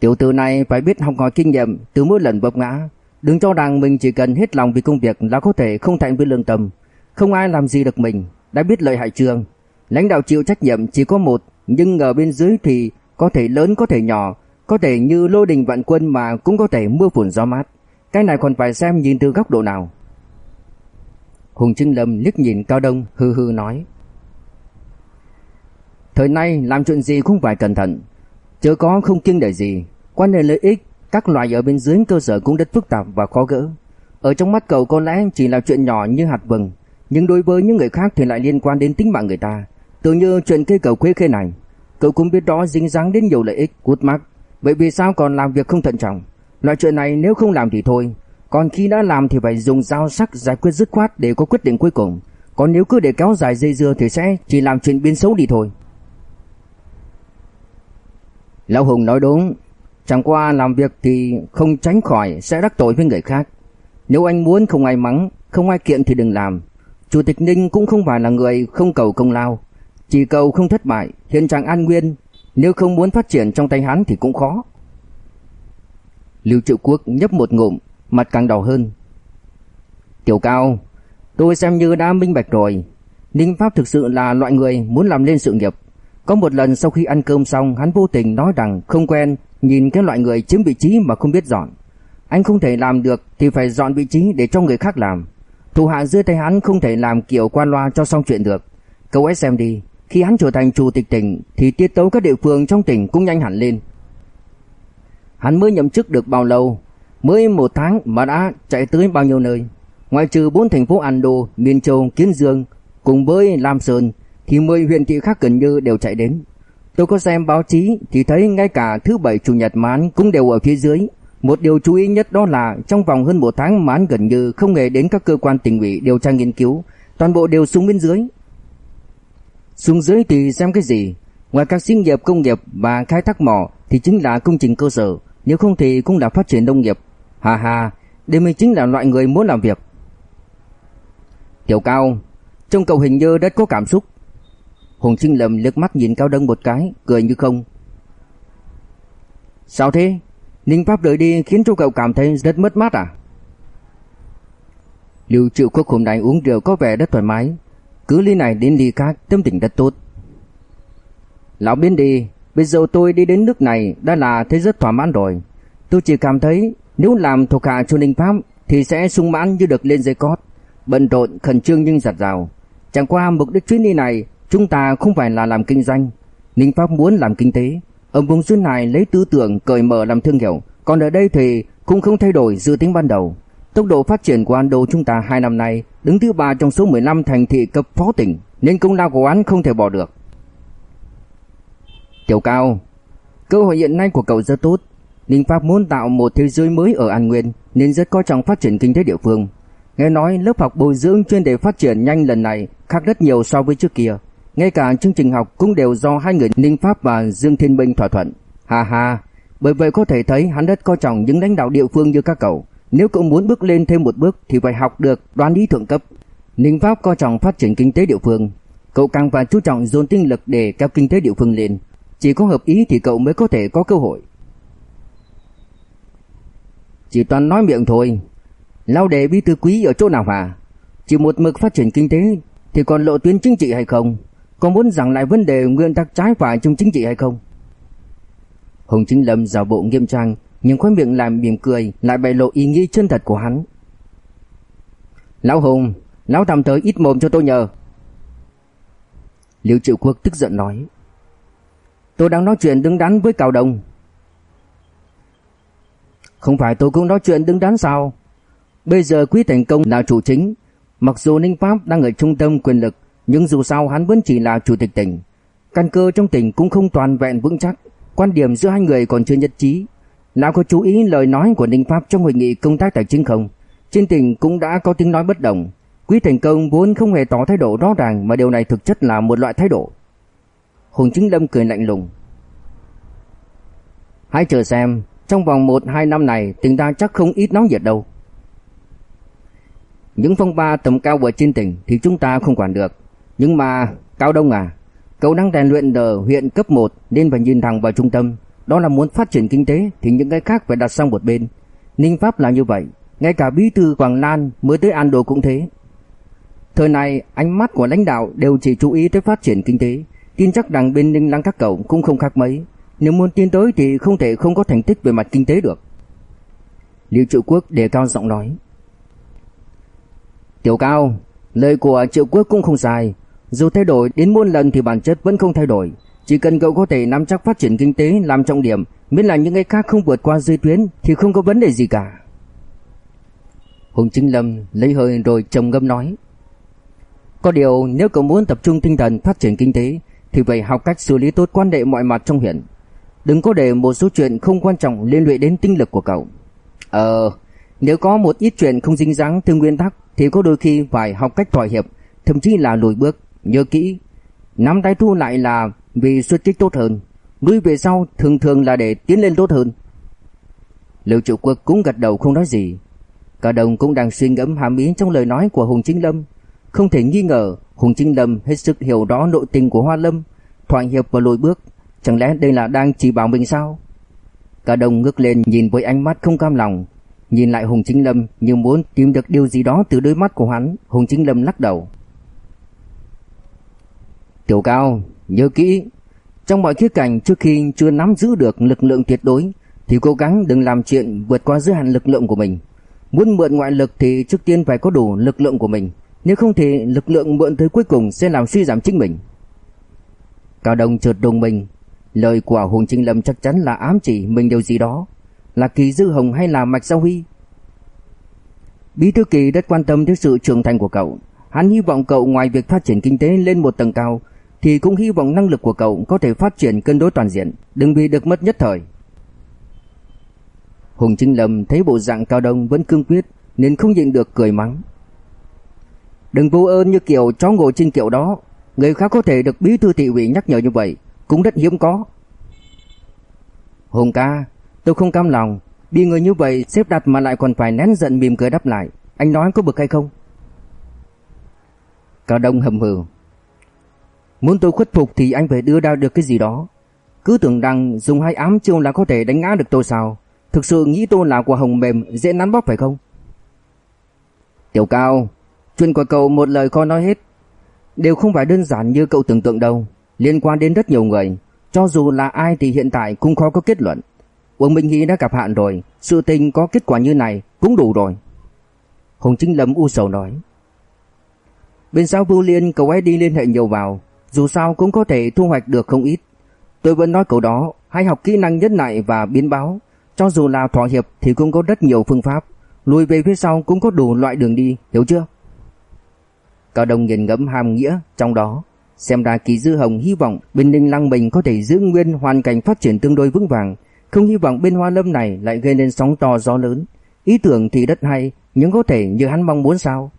A: Tiểu tử này phải biết học hỏi kinh nghiệm từ mỗi lần vấp ngã, đừng cho rằng mình chỉ cần hết lòng vì công việc là có thể không thành với lương tâm, không ai làm gì được mình, đã biết lợi hại trường. Lãnh đạo chịu trách nhiệm chỉ có một, nhưng ở bên dưới thì có thể lớn có thể nhỏ, có thể như lô đình vạn quân mà cũng có thể mưa phùn gió mát. Cái này còn phải xem nhìn từ góc độ nào. Hùng Trưng Lâm liếc nhìn Cao Đông hư hư nói. Thời nay làm chuyện gì cũng phải cẩn thận, chớ có không kiêng để gì. Quan hệ lợi ích, các loại ở bên dưới cơ sở cũng rất phức tạp và khó gỡ. Ở trong mắt cậu có lẽ chỉ là chuyện nhỏ như hạt vừng, nhưng đối với những người khác thì lại liên quan đến tính mạng người ta. Tự như chuyện cây cầu khuê khê này, cậu cũng biết đó dính dáng đến nhiều lợi ích, cút mắc. Vậy vì sao còn làm việc không thận trọng? Loại chuyện này nếu không làm thì thôi, còn khi đã làm thì phải dùng dao sắc giải quyết dứt khoát để có quyết định cuối cùng. Còn nếu cứ để kéo dài dây dưa thì sẽ chỉ làm chuyện biến xấu đi thôi. Lão Hùng nói đúng, chẳng qua làm việc thì không tránh khỏi sẽ đắc tội với người khác. Nếu anh muốn không ai mắng, không ai kiện thì đừng làm. Chủ tịch Ninh cũng không phải là người không cầu công lao, chỉ cầu không thất bại, hiện trạng an nguyên, nếu không muốn phát triển trong tay hắn thì cũng khó. Lưu Triệu Quốc nhấp một ngụm, mặt càng đỏ hơn. Tiểu Cao, tôi xem như đã minh bạch rồi. Ninh Pháp thực sự là loại người muốn làm lên sự nghiệp. Có một lần sau khi ăn cơm xong, hắn vô tình nói rằng không quen nhìn cái loại người chiếm vị trí mà không biết dọn. Anh không thể làm được thì phải dọn vị trí để cho người khác làm. Thủ hạ dưới tay hắn không thể làm kiểu qua loa cho xong chuyện được. Cậu ấy xem đi, khi hắn trở thành chủ tịch tỉnh thì tiết tấu các địa phương trong tỉnh cũng nhanh hẳn lên. Hắn mới nhậm chức được bao lâu, mới một tháng mà đã chạy tới bao nhiêu nơi. Ngoài trừ bốn thành phố Ando, Miên Châu, Kiến Dương cùng với Lam Sơn thì 10 huyện thị khác gần như đều chạy đến. Tôi có xem báo chí thì thấy ngay cả thứ bảy chủ nhật mán cũng đều ở phía dưới. Một điều chú ý nhất đó là trong vòng hơn một tháng mán gần như không hề đến các cơ quan tỉnh ủy điều tra nghiên cứu, toàn bộ đều xuống bên dưới. Xuống dưới thì xem cái gì? Ngoài các xí nghiệp công nghiệp và khai thác mỏ thì chính là công trình cơ sở, nếu không thì cũng là phát triển nông nghiệp. Hà hà, đây mới chính là loại người muốn làm việc. Tiểu Cao, trông cậu hình như rất có cảm xúc. Hùng Trinh Lâm liếc mắt nhìn Cao Đông một cái, cười như không. Sao thế? Ninh Pháp rời đi khiến cho cậu cảm thấy rất mất mát à? Lưu Triệu Quốc hôm nay uống rượu có vẻ rất thoải mái, cứ ly này đến ly khác tâm tình rất tốt. Lão biến đi, bây giờ tôi đi đến nước này đã là thấy rất thỏa mãn rồi. Tôi chỉ cảm thấy nếu làm thuộc hạ cho Ninh Pháp thì sẽ sung mãn như được lên dây cót. bận rộn, khẩn trương nhưng giặt rào. Chẳng qua mục đích chuyến đi này, chúng ta không phải là làm kinh doanh. Ninh Pháp muốn làm kinh tế. Ở vùng xuyên này lấy tư tưởng cởi mở làm thương hiệu, còn ở đây thì cũng không thay đổi dự tính ban đầu. Tốc độ phát triển của Ando chúng ta hai năm nay đứng thứ ba trong số 15 thành thị cấp phó tỉnh, nên công lao của anh không thể bỏ được. Tiểu Cao, cơ hội hiện nay của cậu rất tốt. Ninh Pháp muốn tạo một thế giới mới ở An Nguyên nên rất coi trọng phát triển kinh tế địa phương. Nghe nói lớp học bồi dưỡng chuyên đề phát triển nhanh lần này khác rất nhiều so với trước kia. Ngay cả chương trình học cũng đều do hai người Ninh Pháp và Dương Thiên Minh thỏa thuận. Ha ha, bởi vậy có thể thấy hắn rất coi trọng những lãnh đạo địa phương như các cậu. Nếu cậu muốn bước lên thêm một bước thì phải học được đoán lý thượng cấp. Ninh Pháp coi trọng phát triển kinh tế địa phương. Cậu càng phải chú trọng dồn tinh lực để kéo kinh tế địa phương lên. Chỉ có hợp ý thì cậu mới có thể có cơ hội. Chỉ toàn nói miệng thôi. Lao đề bí thư quý ở chỗ nào hả? Chỉ một mực phát triển kinh tế thì còn lộ tuyến chính trị hay không? Có muốn giảng lại vấn đề nguyên tắc trái phải trong chính trị hay không? Hồng Chính Lâm giả bộ nghiêm trang, nhưng khóe miệng làm mỉm cười, lại bày lộ ý nghĩ chân thật của hắn. Lão Hùng, lão tạm tới ít mồm cho tôi nhờ. Liêu Triệu Quốc tức giận nói. Tôi đang nói chuyện đứng đắn với Cao đồng. Không phải tôi cũng nói chuyện đứng đắn sao? Bây giờ Quý Thành Công là chủ chính, mặc dù Ninh Pháp đang ở trung tâm quyền lực, nhưng dù sao hắn vẫn chỉ là chủ tịch tỉnh. Căn cơ trong tỉnh cũng không toàn vẹn vững chắc, quan điểm giữa hai người còn chưa nhất trí. Lão có chú ý lời nói của Ninh Pháp trong hội nghị công tác tài chính không? Trên tỉnh cũng đã có tiếng nói bất đồng. Quý Thành Công vốn không hề tỏ thái độ rõ ràng mà điều này thực chất là một loại thái độ. Hùng Chính Lâm cười lạnh lùng. Hãy chờ xem, trong vòng 1-2 năm này tỉnh ta chắc không ít nóng nhiệt đâu. Những phong ba tầm cao ở trên tỉnh thì chúng ta không quản được. Nhưng mà, Cao Đông à, cậu đang rèn luyện ở huyện cấp 1 nên phải nhìn thẳng vào trung tâm. Đó là muốn phát triển kinh tế thì những cái khác phải đặt sang một bên. Ninh Pháp là như vậy, ngay cả bí thư Quảng Lan mới tới An Đô cũng thế. Thời này, ánh mắt của lãnh đạo đều chỉ chú ý tới phát triển kinh tế, tin chắc rằng bên Ninh Lăng các cậu cũng không khác mấy. Nếu muốn tiến tới thì không thể không có thành tích về mặt kinh tế được. Liệu Triệu Quốc đề cao giọng nói. Tiểu Cao, lời của Triệu Quốc cũng không sai. Dù thay đổi đến muôn lần thì bản chất vẫn không thay đổi. Chỉ cần cậu có thể nắm chắc phát triển kinh tế làm trọng điểm, miễn là những cái khác không vượt qua dưới tuyến thì không có vấn đề gì cả. Hùng Chính Lâm lấy hơi rồi trầm ngâm nói. Có điều nếu cậu muốn tập trung tinh thần phát triển kinh tế thì phải học cách xử lý tốt quan hệ mọi mặt trong huyện. Đừng có để một số chuyện không quan trọng liên lụy đến tinh lực của cậu. Ờ, nếu có một ít chuyện không dính dáng từ nguyên tắc thì có đôi khi phải học cách thỏa hiệp, thậm chí là lùi bước, nhớ kỹ. Nắm tay thu lại là vì xuất kích tốt hơn, lùi về sau thường thường là để tiến lên tốt hơn. Lưu trụ quốc cũng gật đầu không nói gì. Cả đồng cũng đang suy ngẫm hàm ý trong lời nói của Hùng Chính Lâm. Không thể nghi ngờ Hùng Chính Lâm hết sức hiểu rõ nội tình của Hoa Lâm, thỏa hiệp và lùi bước. Chẳng lẽ đây là đang chỉ bảo mình sao? Cả đồng ngước lên nhìn với ánh mắt không cam lòng, Nhìn lại Hùng Chính Lâm như muốn tìm được điều gì đó từ đôi mắt của hắn, Hùng Chính Lâm lắc đầu. Tiểu Cao, nhớ kỹ, trong mọi khía cạnh trước khi chưa nắm giữ được lực lượng tuyệt đối thì cố gắng đừng làm chuyện vượt qua giới hạn lực lượng của mình. Muốn mượn ngoại lực thì trước tiên phải có đủ lực lượng của mình, nếu không thì lực lượng mượn tới cuối cùng sẽ làm suy giảm chính mình. Cao Đông chợt đồng mình, lời của Hùng trinh Lâm chắc chắn là ám chỉ mình điều gì đó, là Kỳ Dư Hồng hay là Mạch Giao Huy? Bí thư Kỳ rất quan tâm đến sự trưởng thành của cậu. Hắn hy vọng cậu ngoài việc phát triển kinh tế lên một tầng cao, thì cũng hy vọng năng lực của cậu có thể phát triển cân đối toàn diện, đừng bị được mất nhất thời. Hùng Trinh Lâm thấy bộ dạng Cao Đông vẫn cương quyết nên không nhịn được cười mắng. Đừng vô ơn như kiểu chó ngồi trên kiểu đó, người khác có thể được bí thư thị ủy nhắc nhở như vậy, cũng rất hiếm có. Hùng ca, Tôi không cam lòng, bị người như vậy xếp đặt mà lại còn phải nén giận mỉm cười đáp lại. Anh nói có bực hay không? Cao Đông hầm hừ. Muốn tôi khuất phục thì anh phải đưa ra được cái gì đó. Cứ tưởng rằng dùng hai ám chiêu là có thể đánh ngã được tôi sao? Thực sự nghĩ tôi là quả hồng mềm dễ nắn bóp phải không? Tiểu Cao, chuyện của cậu một lời khó nói hết. Đều không phải đơn giản như cậu tưởng tượng đâu. Liên quan đến rất nhiều người. Cho dù là ai thì hiện tại cũng khó có kết luận. Uông Minh Hy đã gặp hạn rồi, sự tình có kết quả như này cũng đủ rồi. Hồng Chính Lâm u sầu nói. Bên sau Vưu Liên cậu ấy đi liên hệ nhiều vào, dù sao cũng có thể thu hoạch được không ít. Tôi vẫn nói cậu đó, hãy học kỹ năng nhất lại và biến báo, cho dù là thỏa hiệp thì cũng có rất nhiều phương pháp, lùi về phía sau cũng có đủ loại đường đi, hiểu chưa? Cao Đông nghiền ngẫm hàm nghĩa trong đó, xem ra Kỳ Dư Hồng hy vọng bên Ninh Lăng mình có thể giữ nguyên hoàn cảnh phát triển tương đối vững vàng, không hy vọng bên Hoa Lâm này lại gây nên sóng to gió lớn. Ý tưởng thì rất hay, nhưng có thể như hắn mong muốn sao?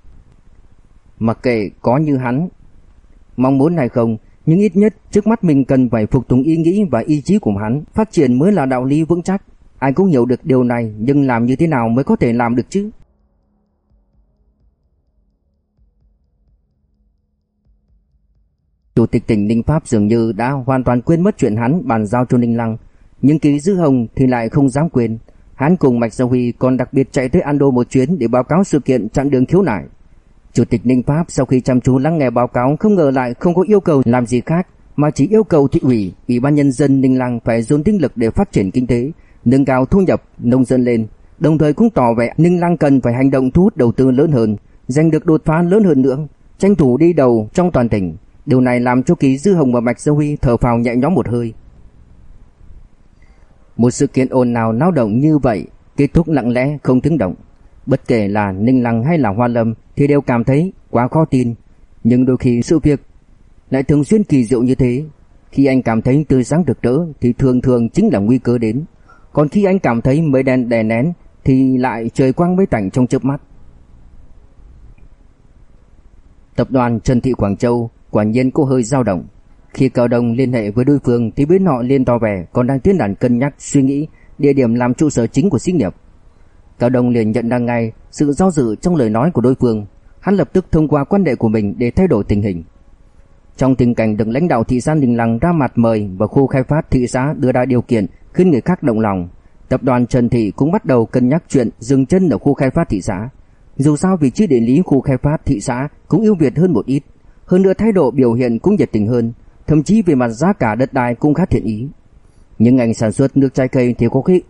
A: Mặc kệ có như hắn mong muốn hay không, nhưng ít nhất trước mắt mình cần phải phục tùng ý nghĩ và ý chí của hắn, phát triển mới là đạo lý vững chắc. Ai cũng hiểu được điều này, nhưng làm như thế nào mới có thể làm được chứ? Chủ tịch tỉnh Ninh Pháp dường như đã hoàn toàn quên mất chuyện hắn bàn giao cho Ninh Lăng, nhưng ký Dư Hồng thì lại không dám quên. Hắn cùng Mạch Gia Huy còn đặc biệt chạy tới Ando một chuyến để báo cáo sự kiện chặn đường khiếu nại. Chủ tịch Ninh Pháp sau khi chăm chú lắng nghe báo cáo không ngờ lại không có yêu cầu làm gì khác, mà chỉ yêu cầu thị ủy, ủy ban nhân dân Ninh Lăng phải dồn tinh lực để phát triển kinh tế, nâng cao thu nhập nông dân lên, đồng thời cũng tỏ vẻ Ninh Lăng cần phải hành động thu hút đầu tư lớn hơn, giành được đột phá lớn hơn nữa, tranh thủ đi đầu trong toàn tỉnh. Điều này làm cho Ký Dư Hồng và Mạch Dư Huy thở phào nhẹ nhõm một hơi. Một sự kiện ồn nào náo động như vậy kết thúc lặng lẽ, không tiếng động. Bất kể là Ninh Lăng hay là Hoa Lâm thì đều cảm thấy quá khó tin. Nhưng đôi khi sự việc lại thường xuyên kỳ diệu như thế. Khi anh cảm thấy tươi sáng rực rỡ thì thường thường chính là nguy cơ đến. Còn khi anh cảm thấy mây đen đè nén thì lại trời quang mấy tạnh trong chớp mắt. Tập đoàn Trần Thị Quảng Châu quả nhiên có hơi dao động. Khi Cao Đông liên hệ với đối phương thì bên họ liên to vẻ còn đang tiến hành cân nhắc suy nghĩ địa điểm làm trụ sở chính của xí nghiệp. Cao Đông liền nhận ra ngay sự do dự trong lời nói của đối phương, hắn lập tức thông qua quan hệ của mình để thay đổi tình hình. Trong tình cảnh được lãnh đạo thị xã đình Lăng ra mặt mời và khu khai phát thị xã đưa ra điều kiện khiến người khác động lòng, tập đoàn Trần Thị cũng bắt đầu cân nhắc chuyện dừng chân ở khu khai phát thị xã. Dù sao vị trí địa lý khu khai phát thị xã cũng ưu việt hơn một ít, hơn nữa thái độ biểu hiện cũng nhiệt tình hơn, thậm chí về mặt giá cả đất đai cũng khá thiện ý. Nhưng ngành sản xuất nước trái cây thì có khi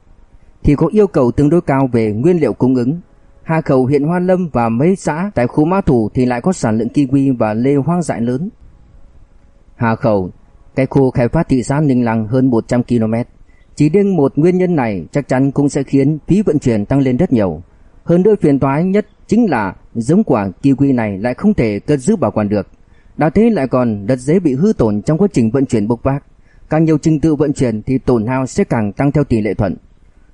A: thì có yêu cầu tương đối cao về nguyên liệu cung ứng. Hà Khẩu huyện Hoa Lâm và mấy xã tại khu Ma Thủ thì lại có sản lượng kiwi và lê hoang dại lớn. Hà Khẩu, cái khu khai phát thị xã Ninh Lăng hơn 100 km. Chỉ riêng một nguyên nhân này chắc chắn cũng sẽ khiến phí vận chuyển tăng lên rất nhiều. Hơn nữa phiền toái nhất chính là giống quả kiwi này lại không thể cất giữ bảo quản được. Đã thế lại còn rất dễ bị hư tổn trong quá trình vận chuyển bốc vác. Càng nhiều trình tự vận chuyển thì tổn hao sẽ càng tăng theo tỷ lệ thuận.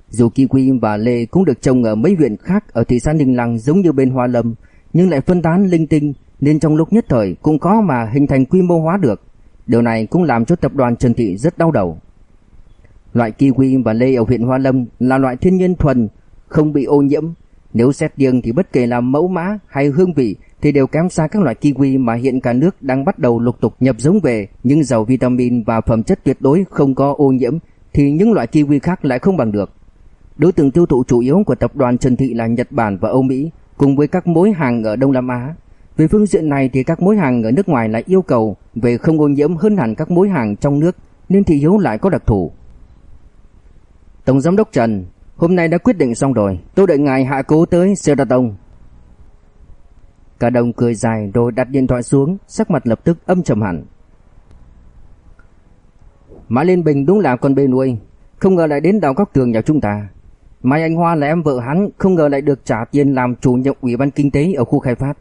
A: Dù kiwi và lê cũng được trồng ở mấy huyện khác ở thị xã Ninh Lăng giống như bên Hoa Lâm, nhưng lại phân tán linh tinh nên trong lúc nhất thời cũng có mà hình thành quy mô hóa được. Điều này cũng làm cho tập đoàn Trần Thị rất đau đầu. Loại kiwi và lê ở huyện Hoa Lâm là loại thiên nhiên thuần, không bị ô nhiễm. Nếu xét riêng thì bất kể là mẫu mã hay hương vị thì đều kém xa các loại kiwi mà hiện cả nước đang bắt đầu lục tục nhập giống về, nhưng giàu vitamin và phẩm chất tuyệt đối không có ô nhiễm thì những loại kiwi khác lại không bằng được. Đối tượng tiêu thụ chủ yếu của tập đoàn Trần Thị là Nhật Bản và Âu Mỹ, cùng với các mối hàng ở Đông Nam Á. Về phương diện này thì các mối hàng ở nước ngoài lại yêu cầu về không ô nhiễm hơn hẳn các mối hàng trong nước, nên thị hiếu lại có đặc thù. Tổng giám đốc Trần, hôm nay đã quyết định xong rồi, tôi đợi ngài hạ cố tới Seraton. Cả đồng cười dài rồi đặt điện thoại xuống, sắc mặt lập tức âm trầm hẳn. Mã Liên Bình đúng là con bê nuôi, không ngờ lại đến đào góc tường nhà chúng ta. Mai Anh Hoa là em vợ hắn, không ngờ lại được trả tiền làm chủ nhiệm ủy ban kinh tế ở khu khai phát.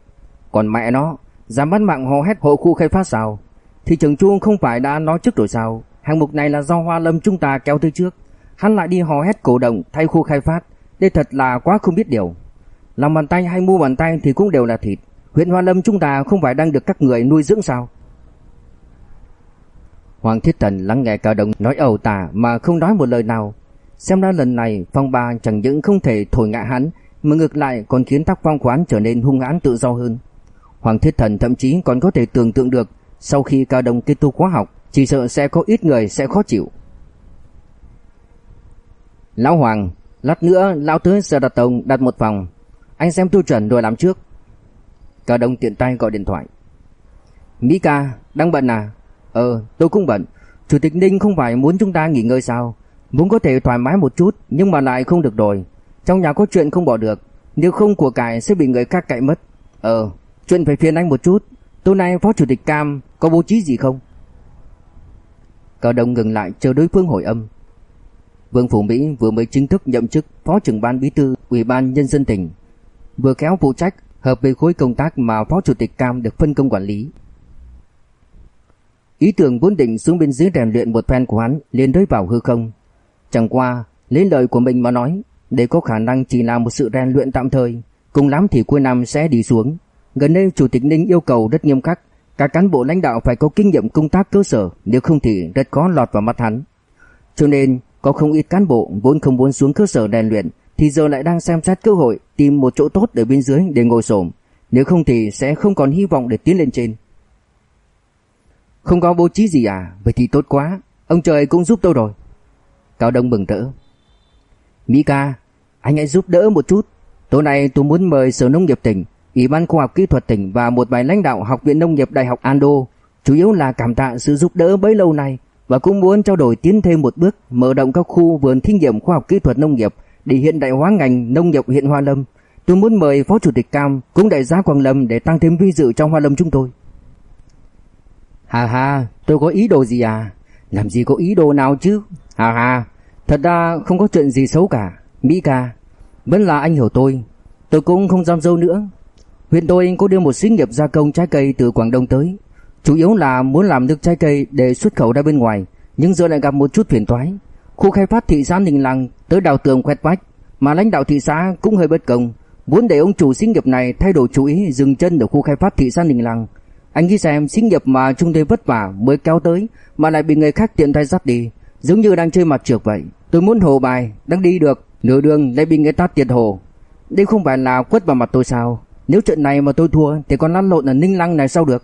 A: Còn mẹ nó, dám bắt mạng hò hét hộ khu khai phát sao? Thì trường chuông không phải đã nói trước rồi sao? Hàng mục này là do Hoa Lâm chúng ta kéo tới trước. Hắn lại đi hò hét cổ động thay khu khai phát. Đây thật là quá không biết điều. Làm bàn tay hay mua bàn tay thì cũng đều là thịt. Huyện Hoa Lâm chúng ta không phải đang được các người nuôi dưỡng sao? Hoàng Thiết Thần lắng nghe Cao Đồng nói ẩu tả mà không nói một lời nào. Xem ra lần này Phong Ba chẳng những không thể thổi ngã hắn, mà ngược lại còn khiến tác Phong Quán trở nên hung hãn tự do hơn. Hoàng Thiết Thần thậm chí còn có thể tưởng tượng được sau khi Cao Đồng kết thúc khóa học, chỉ sợ sẽ có ít người sẽ khó chịu. Lão Hoàng, lát nữa lão tới Sở Đạt Tông đặt một phòng, anh xem tiêu chuẩn rồi làm trước. Cao Đông tiện tay gọi điện thoại. Mỹ ca, đang bận à? Ờ, tôi cũng bận. Chủ tịch Ninh không phải muốn chúng ta nghỉ ngơi sao? Muốn có thể thoải mái một chút nhưng mà lại không được rồi. Trong nhà có chuyện không bỏ được, nếu không của cải sẽ bị người khác cậy mất. Ờ, chuyện phải phiền anh một chút. Tối nay Phó Chủ tịch Cam có bố trí gì không? Cao Đông ngừng lại chờ đối phương hồi âm. Vương Phủ Mỹ vừa mới chính thức nhậm chức Phó trưởng ban bí thư Ủy ban Nhân dân tỉnh, vừa kéo phụ trách hợp với khối công tác mà Phó Chủ tịch Cam được phân công quản lý. Ý tưởng vốn định xuống bên dưới rèn luyện một phen của hắn liền rơi vào hư không. Chẳng qua, lấy lời của mình mà nói, để có khả năng chỉ là một sự rèn luyện tạm thời, cùng lắm thì cuối năm sẽ đi xuống. Gần đây Chủ tịch Ninh yêu cầu rất nghiêm khắc, các cán bộ lãnh đạo phải có kinh nghiệm công tác cơ sở, nếu không thì rất khó lọt vào mắt hắn. Cho nên, có không ít cán bộ vốn không muốn xuống cơ sở rèn luyện thì giờ lại đang xem xét cơ hội tìm một chỗ tốt ở bên dưới để ngồi xổm, nếu không thì sẽ không còn hy vọng để tiến lên trên. Không có bố trí gì à, vậy thì tốt quá, ông trời cũng giúp tôi rồi. Cao Đông mừng rỡ. Mỹ ca, anh hãy giúp đỡ một chút. Tối nay tôi muốn mời Sở Nông nghiệp tỉnh, Ủy ban Khoa học Kỹ thuật tỉnh và một vài lãnh đạo Học viện Nông nghiệp Đại học Ando, chủ yếu là cảm tạ sự giúp đỡ bấy lâu nay và cũng muốn trao đổi tiến thêm một bước, mở rộng các khu vườn thí nghiệm khoa học kỹ thuật nông nghiệp để hiện đại hóa ngành nông nghiệp huyện Hoa Lâm. Tôi muốn mời Phó Chủ tịch Cam cũng đại giá Quang Lâm để tăng thêm vinh dự trong Hoa Lâm chúng tôi. Hà hà, tôi có ý đồ gì à? Làm gì có ý đồ nào chứ? Hà hà, thật ra không có chuyện gì xấu cả. Mỹ ca, vẫn là anh hiểu tôi. Tôi cũng không dám dâu nữa. Huyện tôi có đưa một xí nghiệp gia công trái cây từ Quảng Đông tới. Chủ yếu là muốn làm nước trái cây để xuất khẩu ra bên ngoài, nhưng giờ lại gặp một chút phiền toái. Khu khai phát thị xã Ninh Lăng tới đào tường quét vách, mà lãnh đạo thị xã cũng hơi bất công, muốn để ông chủ xí nghiệp này thay đổi chú ý dừng chân ở khu khai phát thị xã Ninh Lăng. Anh nghĩ xem xí nghiệp mà chúng tôi vất vả mới kéo tới mà lại bị người khác tiện tay dắt đi, giống như đang chơi mặt trượt vậy. Tôi muốn hồ bài, đang đi được, nửa đường lại bị người ta tiệt hồ. Đây không phải là quất vào mặt tôi sao? Nếu trận này mà tôi thua thì còn lăn lộn ở Ninh Lăng này sao được?